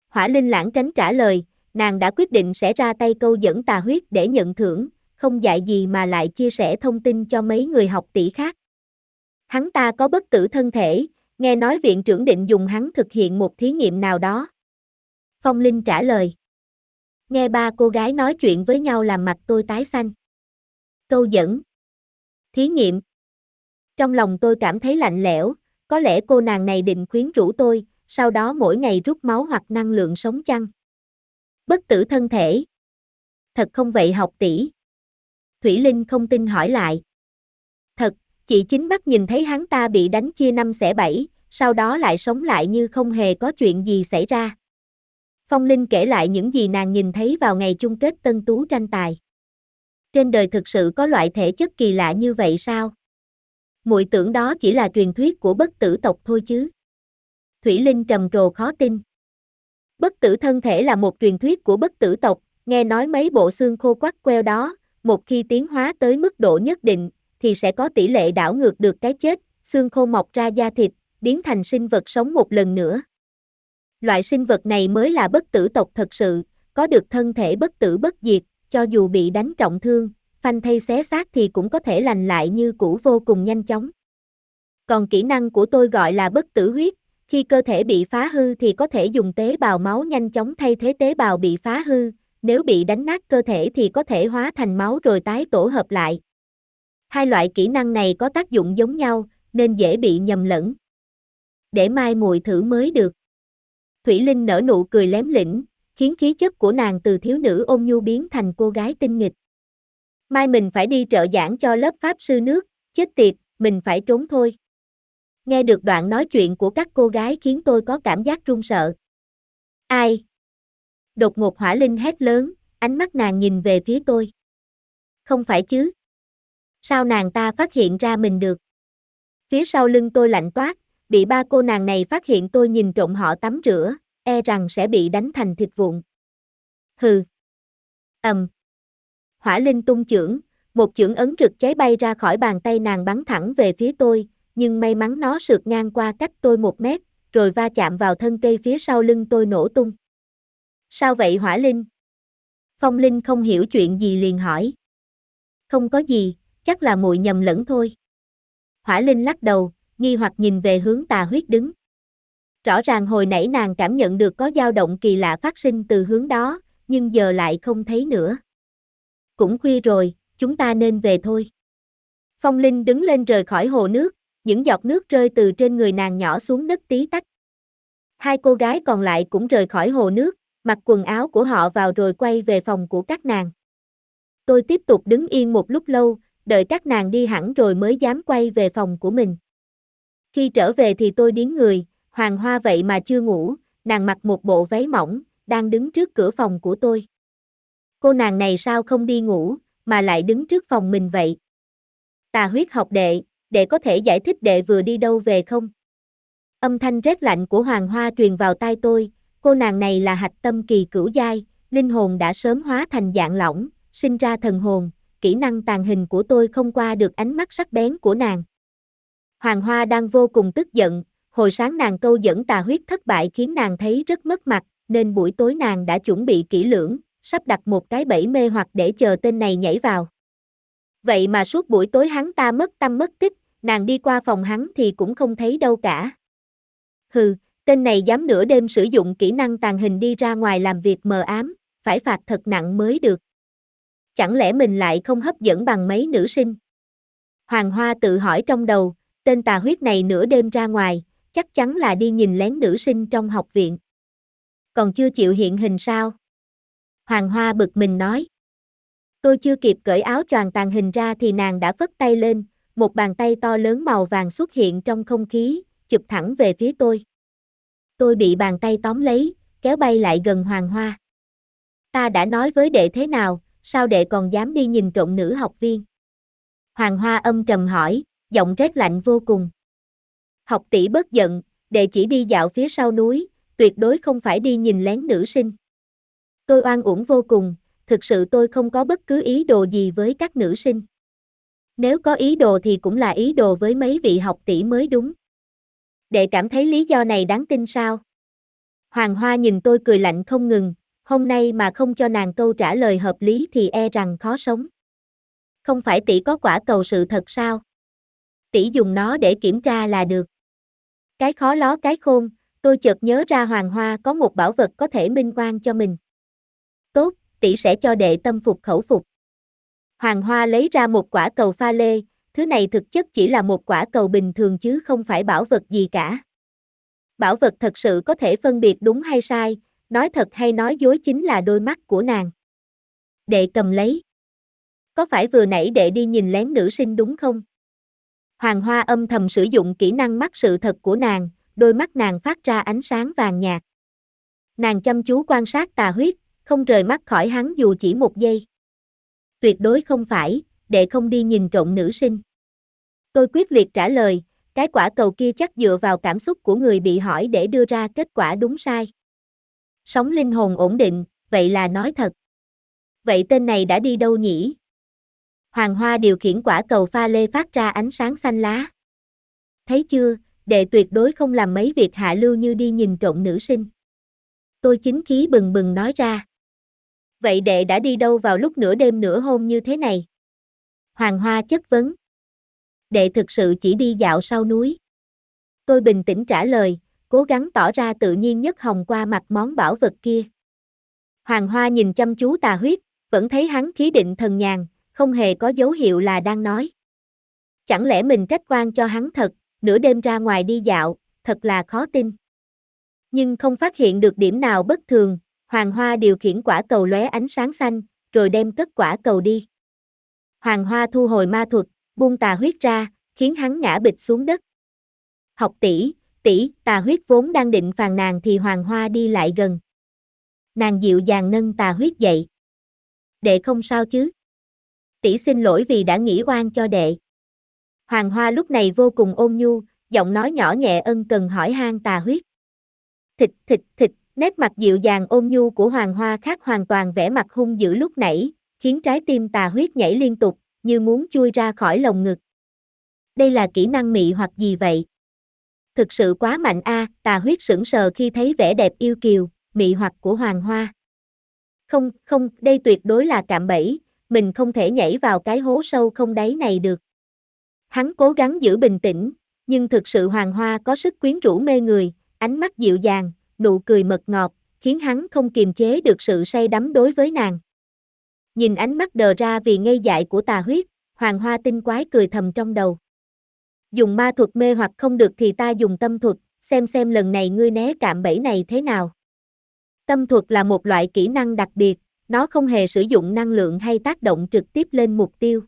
Hỏa Linh lãng tránh trả lời, nàng đã quyết định sẽ ra tay câu dẫn tà huyết để nhận thưởng, không dạy gì mà lại chia sẻ thông tin cho mấy người học tỷ khác. Hắn ta có bất tử thân thể, nghe nói viện trưởng định dùng hắn thực hiện một thí nghiệm nào đó. Phong Linh trả lời. Nghe ba cô gái nói chuyện với nhau làm mặt tôi tái xanh. Câu dẫn. Thí nghiệm. Trong lòng tôi cảm thấy lạnh lẽo, có lẽ cô nàng này định khuyến rũ tôi, sau đó mỗi ngày rút máu hoặc năng lượng sống chăng? Bất tử thân thể. Thật không vậy học tỷ. Thủy Linh không tin hỏi lại. Thật, chị chính mắt nhìn thấy hắn ta bị đánh chia năm xẻ bảy, sau đó lại sống lại như không hề có chuyện gì xảy ra. Phong Linh kể lại những gì nàng nhìn thấy vào ngày chung kết tân tú tranh tài. Trên đời thực sự có loại thể chất kỳ lạ như vậy sao? Muội tưởng đó chỉ là truyền thuyết của bất tử tộc thôi chứ. Thủy Linh trầm trồ khó tin. Bất tử thân thể là một truyền thuyết của bất tử tộc, nghe nói mấy bộ xương khô quắc queo đó, một khi tiến hóa tới mức độ nhất định, thì sẽ có tỷ lệ đảo ngược được cái chết, xương khô mọc ra da thịt, biến thành sinh vật sống một lần nữa. Loại sinh vật này mới là bất tử tộc thật sự, có được thân thể bất tử bất diệt, cho dù bị đánh trọng thương, phanh thay xé xác thì cũng có thể lành lại như cũ vô cùng nhanh chóng. Còn kỹ năng của tôi gọi là bất tử huyết, khi cơ thể bị phá hư thì có thể dùng tế bào máu nhanh chóng thay thế tế bào bị phá hư, nếu bị đánh nát cơ thể thì có thể hóa thành máu rồi tái tổ hợp lại. Hai loại kỹ năng này có tác dụng giống nhau, nên dễ bị nhầm lẫn. Để mai mùi thử mới được. Thủy Linh nở nụ cười lém lĩnh, khiến khí chất của nàng từ thiếu nữ ôn nhu biến thành cô gái tinh nghịch. Mai mình phải đi trợ giảng cho lớp pháp sư nước, chết tiệt, mình phải trốn thôi. Nghe được đoạn nói chuyện của các cô gái khiến tôi có cảm giác run sợ. Ai? Đột ngột hỏa linh hét lớn, ánh mắt nàng nhìn về phía tôi. Không phải chứ? Sao nàng ta phát hiện ra mình được? Phía sau lưng tôi lạnh toát, bị ba cô nàng này phát hiện tôi nhìn trộm họ tắm rửa, e rằng sẽ bị đánh thành thịt vụn. Hừ. ầm. Hỏa linh tung chưởng, một chưởng ấn rực cháy bay ra khỏi bàn tay nàng bắn thẳng về phía tôi, nhưng may mắn nó sượt ngang qua cách tôi một mét, rồi va chạm vào thân cây phía sau lưng tôi nổ tung. Sao vậy hỏa linh? Phong linh không hiểu chuyện gì liền hỏi. Không có gì, chắc là muội nhầm lẫn thôi. Hỏa linh lắc đầu, nghi hoặc nhìn về hướng tà huyết đứng. Rõ ràng hồi nãy nàng cảm nhận được có dao động kỳ lạ phát sinh từ hướng đó, nhưng giờ lại không thấy nữa. Cũng khuya rồi, chúng ta nên về thôi. Phong Linh đứng lên rời khỏi hồ nước, những giọt nước rơi từ trên người nàng nhỏ xuống đất tí tách. Hai cô gái còn lại cũng rời khỏi hồ nước, mặc quần áo của họ vào rồi quay về phòng của các nàng. Tôi tiếp tục đứng yên một lúc lâu, đợi các nàng đi hẳn rồi mới dám quay về phòng của mình. Khi trở về thì tôi điến người, hoàng hoa vậy mà chưa ngủ, nàng mặc một bộ váy mỏng, đang đứng trước cửa phòng của tôi. Cô nàng này sao không đi ngủ, mà lại đứng trước phòng mình vậy? Tà huyết học đệ, đệ có thể giải thích đệ vừa đi đâu về không? Âm thanh rét lạnh của Hoàng Hoa truyền vào tai tôi, cô nàng này là hạch tâm kỳ cửu giai, linh hồn đã sớm hóa thành dạng lỏng, sinh ra thần hồn, kỹ năng tàn hình của tôi không qua được ánh mắt sắc bén của nàng. Hoàng Hoa đang vô cùng tức giận, hồi sáng nàng câu dẫn tà huyết thất bại khiến nàng thấy rất mất mặt, nên buổi tối nàng đã chuẩn bị kỹ lưỡng, sắp đặt một cái bẫy mê hoặc để chờ tên này nhảy vào. Vậy mà suốt buổi tối hắn ta mất tâm mất tích, nàng đi qua phòng hắn thì cũng không thấy đâu cả. Hừ, tên này dám nửa đêm sử dụng kỹ năng tàn hình đi ra ngoài làm việc mờ ám, phải phạt thật nặng mới được. Chẳng lẽ mình lại không hấp dẫn bằng mấy nữ sinh? Hoàng Hoa tự hỏi trong đầu, tên tà huyết này nửa đêm ra ngoài, chắc chắn là đi nhìn lén nữ sinh trong học viện. Còn chưa chịu hiện hình sao? Hoàng Hoa bực mình nói. Tôi chưa kịp cởi áo choàng tàn hình ra thì nàng đã phất tay lên, một bàn tay to lớn màu vàng xuất hiện trong không khí, chụp thẳng về phía tôi. Tôi bị bàn tay tóm lấy, kéo bay lại gần Hoàng Hoa. Ta đã nói với đệ thế nào, sao đệ còn dám đi nhìn trộm nữ học viên? Hoàng Hoa âm trầm hỏi, giọng rét lạnh vô cùng. Học tỷ bớt giận, đệ chỉ đi dạo phía sau núi, tuyệt đối không phải đi nhìn lén nữ sinh. Tôi oan uổng vô cùng, thực sự tôi không có bất cứ ý đồ gì với các nữ sinh. Nếu có ý đồ thì cũng là ý đồ với mấy vị học tỷ mới đúng. Đệ cảm thấy lý do này đáng tin sao? Hoàng Hoa nhìn tôi cười lạnh không ngừng, hôm nay mà không cho nàng câu trả lời hợp lý thì e rằng khó sống. Không phải tỷ có quả cầu sự thật sao? Tỷ dùng nó để kiểm tra là được. Cái khó ló cái khôn, tôi chợt nhớ ra Hoàng Hoa có một bảo vật có thể minh oan cho mình. Tốt, tỷ sẽ cho đệ tâm phục khẩu phục. Hoàng Hoa lấy ra một quả cầu pha lê, thứ này thực chất chỉ là một quả cầu bình thường chứ không phải bảo vật gì cả. Bảo vật thật sự có thể phân biệt đúng hay sai, nói thật hay nói dối chính là đôi mắt của nàng. Đệ cầm lấy. Có phải vừa nãy đệ đi nhìn lén nữ sinh đúng không? Hoàng Hoa âm thầm sử dụng kỹ năng mắt sự thật của nàng, đôi mắt nàng phát ra ánh sáng vàng nhạt. Nàng chăm chú quan sát tà huyết, không rời mắt khỏi hắn dù chỉ một giây. Tuyệt đối không phải, đệ không đi nhìn trộm nữ sinh. Tôi quyết liệt trả lời, cái quả cầu kia chắc dựa vào cảm xúc của người bị hỏi để đưa ra kết quả đúng sai. Sống linh hồn ổn định, vậy là nói thật. Vậy tên này đã đi đâu nhỉ? Hoàng Hoa điều khiển quả cầu pha lê phát ra ánh sáng xanh lá. Thấy chưa, đệ tuyệt đối không làm mấy việc hạ lưu như đi nhìn trộm nữ sinh. Tôi chính khí bừng bừng nói ra. Vậy đệ đã đi đâu vào lúc nửa đêm nửa hôm như thế này? Hoàng Hoa chất vấn. Đệ thực sự chỉ đi dạo sau núi. Tôi bình tĩnh trả lời, cố gắng tỏ ra tự nhiên nhất hồng qua mặt món bảo vật kia. Hoàng Hoa nhìn chăm chú tà huyết, vẫn thấy hắn khí định thần nhàn, không hề có dấu hiệu là đang nói. Chẳng lẽ mình trách quan cho hắn thật, nửa đêm ra ngoài đi dạo, thật là khó tin. Nhưng không phát hiện được điểm nào bất thường, Hoàng Hoa điều khiển quả cầu lóe ánh sáng xanh, rồi đem cất quả cầu đi. Hoàng Hoa thu hồi ma thuật, buông tà huyết ra, khiến hắn ngã bịch xuống đất. Học tỷ, tỷ, tà huyết vốn đang định phàn nàn thì Hoàng Hoa đi lại gần. Nàng dịu dàng nâng tà huyết dậy. Đệ không sao chứ? Tỷ xin lỗi vì đã nghĩ oan cho đệ. Hoàng Hoa lúc này vô cùng ôn nhu, giọng nói nhỏ nhẹ ân cần hỏi han tà huyết. Thịt, thịt, thịt, nét mặt dịu dàng ôn nhu của Hoàng Hoa khác hoàn toàn vẻ mặt hung dữ lúc nãy, khiến trái tim tà huyết nhảy liên tục, như muốn chui ra khỏi lồng ngực. Đây là kỹ năng mị hoặc gì vậy? Thực sự quá mạnh a, tà huyết sững sờ khi thấy vẻ đẹp yêu kiều, mị hoặc của Hoàng Hoa. Không, không, đây tuyệt đối là cạm bẫy, mình không thể nhảy vào cái hố sâu không đáy này được. Hắn cố gắng giữ bình tĩnh, nhưng thực sự Hoàng Hoa có sức quyến rũ mê người, ánh mắt dịu dàng, nụ cười mật ngọt, khiến hắn không kiềm chế được sự say đắm đối với nàng. Nhìn ánh mắt đờ ra vì ngây dại của tà huyết, Hoàng Hoa tinh quái cười thầm trong đầu. Dùng ma thuật mê hoặc không được thì ta dùng tâm thuật, xem xem lần này ngươi né cạm bẫy này thế nào. Tâm thuật là một loại kỹ năng đặc biệt, nó không hề sử dụng năng lượng hay tác động trực tiếp lên mục tiêu.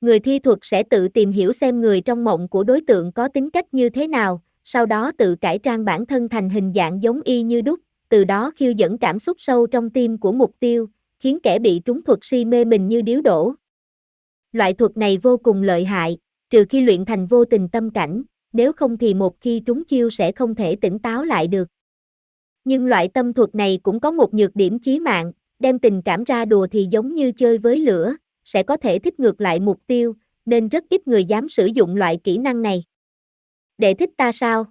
Người thi thuật sẽ tự tìm hiểu xem người trong mộng của đối tượng có tính cách như thế nào, sau đó tự cải trang bản thân thành hình dạng giống y như đúc, từ đó khiêu dẫn cảm xúc sâu trong tim của mục tiêu, khiến kẻ bị trúng thuật si mê mình như điếu đổ. Loại thuật này vô cùng lợi hại, trừ khi luyện thành vô tình tâm cảnh, nếu không thì một khi trúng chiêu sẽ không thể tỉnh táo lại được. Nhưng loại tâm thuật này cũng có một nhược điểm chí mạng, đem tình cảm ra đùa thì giống như chơi với lửa, sẽ có thể thích ngược lại mục tiêu, nên rất ít người dám sử dụng loại kỹ năng này. Để thích ta sao?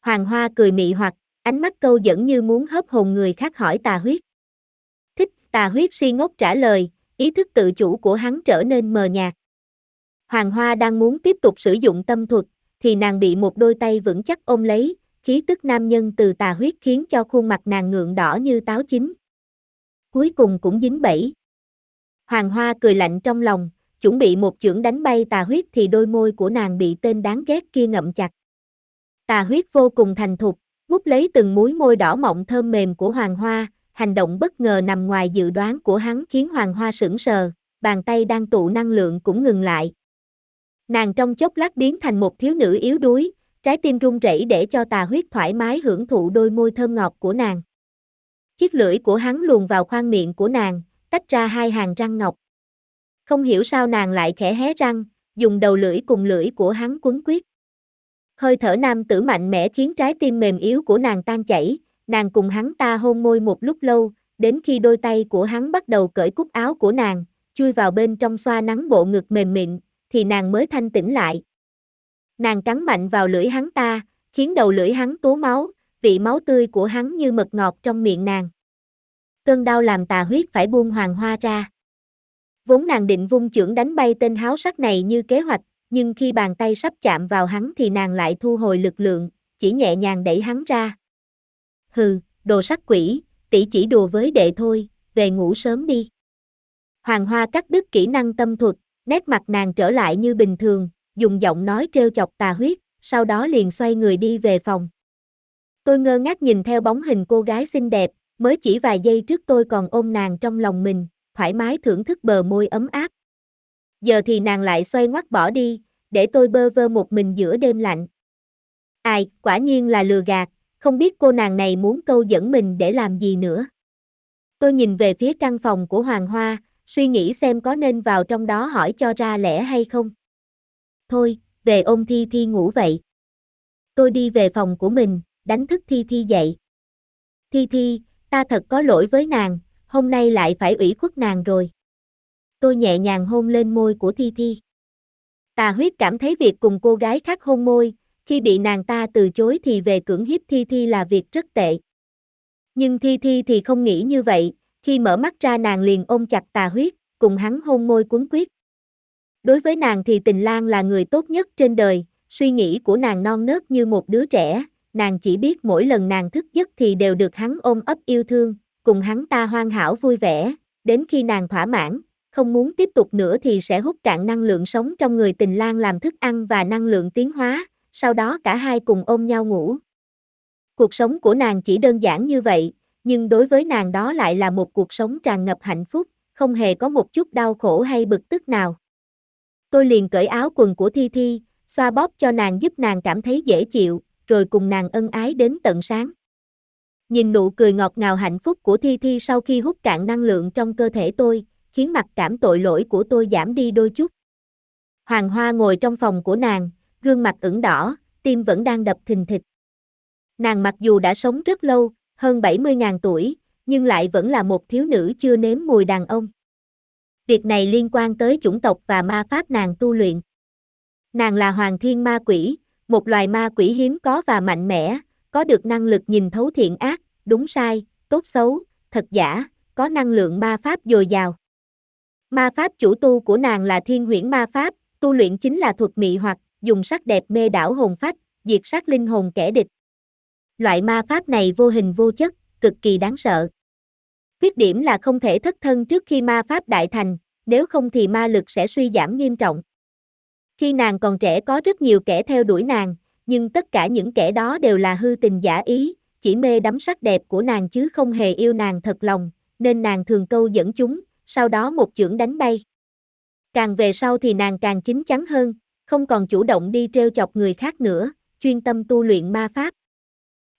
Hoàng Hoa cười mị hoặc, ánh mắt câu dẫn như muốn hớp hồn người khác hỏi tà huyết. Thích, tà huyết si ngốc trả lời, ý thức tự chủ của hắn trở nên mờ nhạt. Hoàng Hoa đang muốn tiếp tục sử dụng tâm thuật, thì nàng bị một đôi tay vững chắc ôm lấy, khí tức nam nhân từ tà huyết khiến cho khuôn mặt nàng ngượng đỏ như táo chín. Cuối cùng cũng dính bẫy. Hoàng Hoa cười lạnh trong lòng, chuẩn bị một chưởng đánh bay tà huyết thì đôi môi của nàng bị tên đáng ghét kia ngậm chặt. Tà huyết vô cùng thành thục, mút lấy từng múi môi đỏ mọng thơm mềm của Hoàng Hoa, hành động bất ngờ nằm ngoài dự đoán của hắn khiến Hoàng Hoa sững sờ, bàn tay đang tụ năng lượng cũng ngừng lại. Nàng trong chốc lát biến thành một thiếu nữ yếu đuối, trái tim run rẩy để cho tà huyết thoải mái hưởng thụ đôi môi thơm ngọt của nàng. Chiếc lưỡi của hắn luồn vào khoang miệng của nàng, tách ra hai hàng răng ngọc. Không hiểu sao nàng lại khẽ hé răng, dùng đầu lưỡi cùng lưỡi của hắn quấn quyết. Hơi thở nam tử mạnh mẽ khiến trái tim mềm yếu của nàng tan chảy, nàng cùng hắn ta hôn môi một lúc lâu, đến khi đôi tay của hắn bắt đầu cởi cúc áo của nàng, chui vào bên trong xoa nắng bộ ngực mềm mịn, thì nàng mới thanh tỉnh lại. Nàng cắn mạnh vào lưỡi hắn ta, khiến đầu lưỡi hắn tố máu, vị máu tươi của hắn như mật ngọt trong miệng nàng. Cơn đau làm tà huyết phải buông hoàng hoa ra. Vốn nàng định vung chưởng đánh bay tên háo sắc này như kế hoạch, nhưng khi bàn tay sắp chạm vào hắn thì nàng lại thu hồi lực lượng, chỉ nhẹ nhàng đẩy hắn ra. Hừ, đồ sắc quỷ, tỷ chỉ đùa với đệ thôi, về ngủ sớm đi. Hoàng Hoa cắt đứt kỹ năng tâm thuật, nét mặt nàng trở lại như bình thường, dùng giọng nói trêu chọc tà huyết, sau đó liền xoay người đi về phòng. Tôi ngơ ngác nhìn theo bóng hình cô gái xinh đẹp, mới chỉ vài giây trước tôi còn ôm nàng trong lòng mình, thoải mái thưởng thức bờ môi ấm áp. Giờ thì nàng lại xoay ngoắt bỏ đi, để tôi bơ vơ một mình giữa đêm lạnh. Ai, quả nhiên là lừa gạt, không biết cô nàng này muốn câu dẫn mình để làm gì nữa. Tôi nhìn về phía căn phòng của Hoàng Hoa, suy nghĩ xem có nên vào trong đó hỏi cho ra lẽ hay không. Thôi, về ôm Thi Thi ngủ vậy. Tôi đi về phòng của mình, đánh thức Thi Thi dậy. Thi Thi, ta thật có lỗi với nàng, hôm nay lại phải ủy khuất nàng rồi. Tôi nhẹ nhàng hôn lên môi của Thi Thi. Tà huyết cảm thấy việc cùng cô gái khác hôn môi, khi bị nàng ta từ chối thì về cưỡng hiếp Thi Thi là việc rất tệ. Nhưng Thi Thi thì không nghĩ như vậy, khi mở mắt ra nàng liền ôm chặt tà huyết, cùng hắn hôn môi cuốn quyết. Đối với nàng thì tình lang là người tốt nhất trên đời, suy nghĩ của nàng non nớt như một đứa trẻ, nàng chỉ biết mỗi lần nàng thức giấc thì đều được hắn ôm ấp yêu thương, cùng hắn ta hoan hảo vui vẻ, đến khi nàng thỏa mãn, không muốn tiếp tục nữa thì sẽ hút cạn năng lượng sống trong người tình lang làm thức ăn và năng lượng tiến hóa, sau đó cả hai cùng ôm nhau ngủ. Cuộc sống của nàng chỉ đơn giản như vậy, nhưng đối với nàng đó lại là một cuộc sống tràn ngập hạnh phúc, không hề có một chút đau khổ hay bực tức nào. Tôi liền cởi áo quần của Thi Thi, xoa bóp cho nàng giúp nàng cảm thấy dễ chịu, rồi cùng nàng ân ái đến tận sáng. Nhìn nụ cười ngọt ngào hạnh phúc của Thi Thi sau khi hút cạn năng lượng trong cơ thể tôi, khiến mặt cảm tội lỗi của tôi giảm đi đôi chút. Hoàng Hoa ngồi trong phòng của nàng, gương mặt ửng đỏ, tim vẫn đang đập thình thịch. Nàng mặc dù đã sống rất lâu, hơn 70.000 tuổi, nhưng lại vẫn là một thiếu nữ chưa nếm mùi đàn ông. Việc này liên quan tới chủng tộc và ma pháp nàng tu luyện. Nàng là hoàng thiên ma quỷ, một loài ma quỷ hiếm có và mạnh mẽ, có được năng lực nhìn thấu thiện ác, đúng sai, tốt xấu, thật giả, có năng lượng ma pháp dồi dào. Ma pháp chủ tu của nàng là thiên huyễn ma pháp, tu luyện chính là thuật mị hoặc, dùng sắc đẹp mê đảo hồn phách, diệt sát linh hồn kẻ địch. Loại ma pháp này vô hình vô chất, cực kỳ đáng sợ. Khuyết điểm là không thể thất thân trước khi ma pháp đại thành, nếu không thì ma lực sẽ suy giảm nghiêm trọng. Khi nàng còn trẻ có rất nhiều kẻ theo đuổi nàng, nhưng tất cả những kẻ đó đều là hư tình giả ý, chỉ mê đắm sắc đẹp của nàng chứ không hề yêu nàng thật lòng, nên nàng thường câu dẫn chúng, sau đó một chưởng đánh bay. Càng về sau thì nàng càng chín chắn hơn, không còn chủ động đi treo chọc người khác nữa, chuyên tâm tu luyện ma pháp.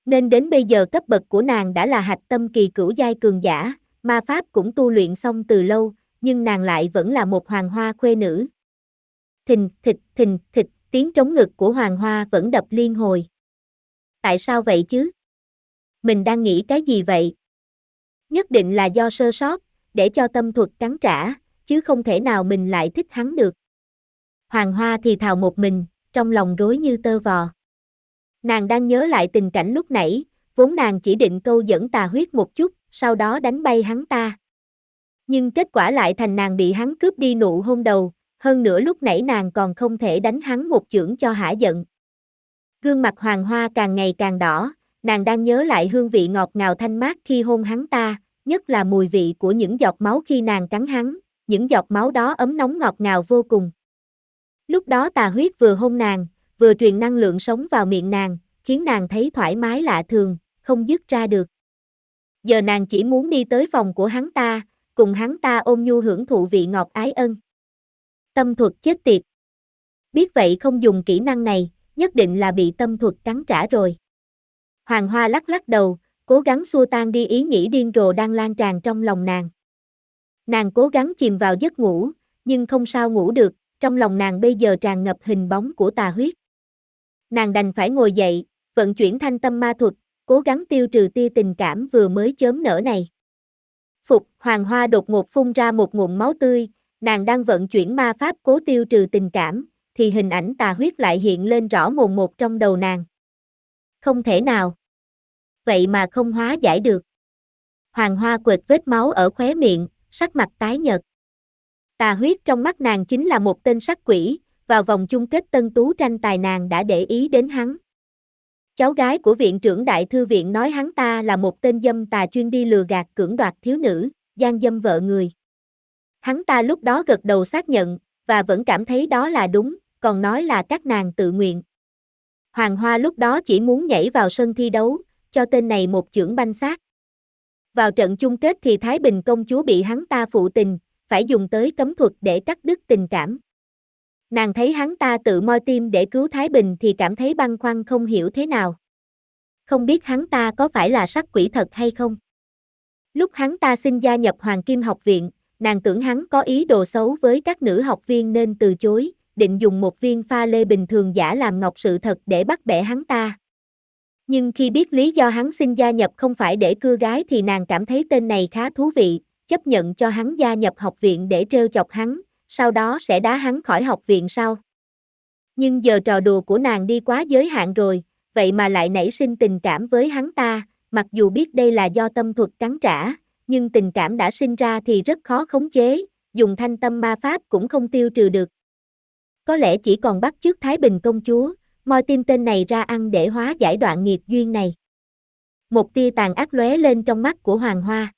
Nên đến bây giờ cấp bậc của nàng đã là hạch tâm kỳ cửu giai cường giả, ma pháp cũng tu luyện xong từ lâu, nhưng nàng lại vẫn là một hoàng hoa khuê nữ. Thình, thịt, thình, thịt, tiếng trống ngực của hoàng hoa vẫn đập liên hồi. Tại sao vậy chứ? Mình đang nghĩ cái gì vậy? Nhất định là do sơ sót, để cho tâm thuật cắn trả, chứ không thể nào mình lại thích hắn được. Hoàng Hoa thì thào một mình, trong lòng rối như tơ vò. Nàng đang nhớ lại tình cảnh lúc nãy, vốn nàng chỉ định câu dẫn tà huyết một chút, sau đó đánh bay hắn ta. Nhưng kết quả lại thành nàng bị hắn cướp đi nụ hôn đầu, hơn nữa lúc nãy nàng còn không thể đánh hắn một chưởng cho hả giận. Gương mặt hoàng hoa càng ngày càng đỏ, nàng đang nhớ lại hương vị ngọt ngào thanh mát khi hôn hắn ta, nhất là mùi vị của những giọt máu khi nàng cắn hắn, những giọt máu đó ấm nóng ngọt ngào vô cùng. Lúc đó tà huyết vừa hôn nàng, vừa truyền năng lượng sống vào miệng nàng, khiến nàng thấy thoải mái lạ thường, không dứt ra được. Giờ nàng chỉ muốn đi tới phòng của hắn ta, cùng hắn ta ôm nhu hưởng thụ vị ngọt ái ân. Tâm thuật chết tiệt. Biết vậy không dùng kỹ năng này, nhất định là bị tâm thuật cắn trả rồi. Hoàng Hoa lắc lắc đầu, cố gắng xua tan đi ý nghĩ điên rồ đang lan tràn trong lòng nàng. Nàng cố gắng chìm vào giấc ngủ, nhưng không sao ngủ được, trong lòng nàng bây giờ tràn ngập hình bóng của tà huyết. Nàng đành phải ngồi dậy, vận chuyển thanh tâm ma thuật, cố gắng tiêu trừ tia tình cảm vừa mới chớm nở này. Phục, hoàng hoa đột ngột phun ra một nguồn máu tươi, nàng đang vận chuyển ma pháp cố tiêu trừ tình cảm, thì hình ảnh tà huyết lại hiện lên rõ mồn một trong đầu nàng. Không thể nào. Vậy mà không hóa giải được. Hoàng hoa quệt vết máu ở khóe miệng, sắc mặt tái nhợt. Tà huyết trong mắt nàng chính là một tên sắc quỷ, vào vòng chung kết tân tú tranh tài nàng đã để ý đến hắn. Cháu gái của viện trưởng đại thư viện nói hắn ta là một tên dâm tà chuyên đi lừa gạt cưỡng đoạt thiếu nữ, gian dâm vợ người. Hắn ta lúc đó gật đầu xác nhận, và vẫn cảm thấy đó là đúng, còn nói là các nàng tự nguyện. Hoàng Hoa lúc đó chỉ muốn nhảy vào sân thi đấu, cho tên này một chưởng banh xác. Vào trận chung kết thì Thái Bình công chúa bị hắn ta phụ tình, phải dùng tới cấm thuật để cắt đứt tình cảm. Nàng thấy hắn ta tự moi tim để cứu Thái Bình thì cảm thấy băn khoăn không hiểu thế nào. Không biết hắn ta có phải là sắc quỷ thật hay không. Lúc hắn ta xin gia nhập Hoàng Kim học viện, nàng tưởng hắn có ý đồ xấu với các nữ học viên nên từ chối, định dùng một viên pha lê bình thường giả làm ngọc sự thật để bắt bẻ hắn ta. Nhưng khi biết lý do hắn xin gia nhập không phải để cưa gái thì nàng cảm thấy tên này khá thú vị, chấp nhận cho hắn gia nhập học viện để trêu chọc hắn, sau đó sẽ đá hắn khỏi học viện sau. Nhưng giờ trò đùa của nàng đi quá giới hạn rồi, vậy mà lại nảy sinh tình cảm với hắn ta, mặc dù biết đây là do tâm thuật cắn trả, nhưng tình cảm đã sinh ra thì rất khó khống chế, dùng thanh tâm ma pháp cũng không tiêu trừ được. Có lẽ chỉ còn bắt chước Thái Bình công chúa, moi tim tên này ra ăn để hóa giải đoạn nghiệt duyên này. Một tia tàn ác lóe lên trong mắt của Hoàng Hoa.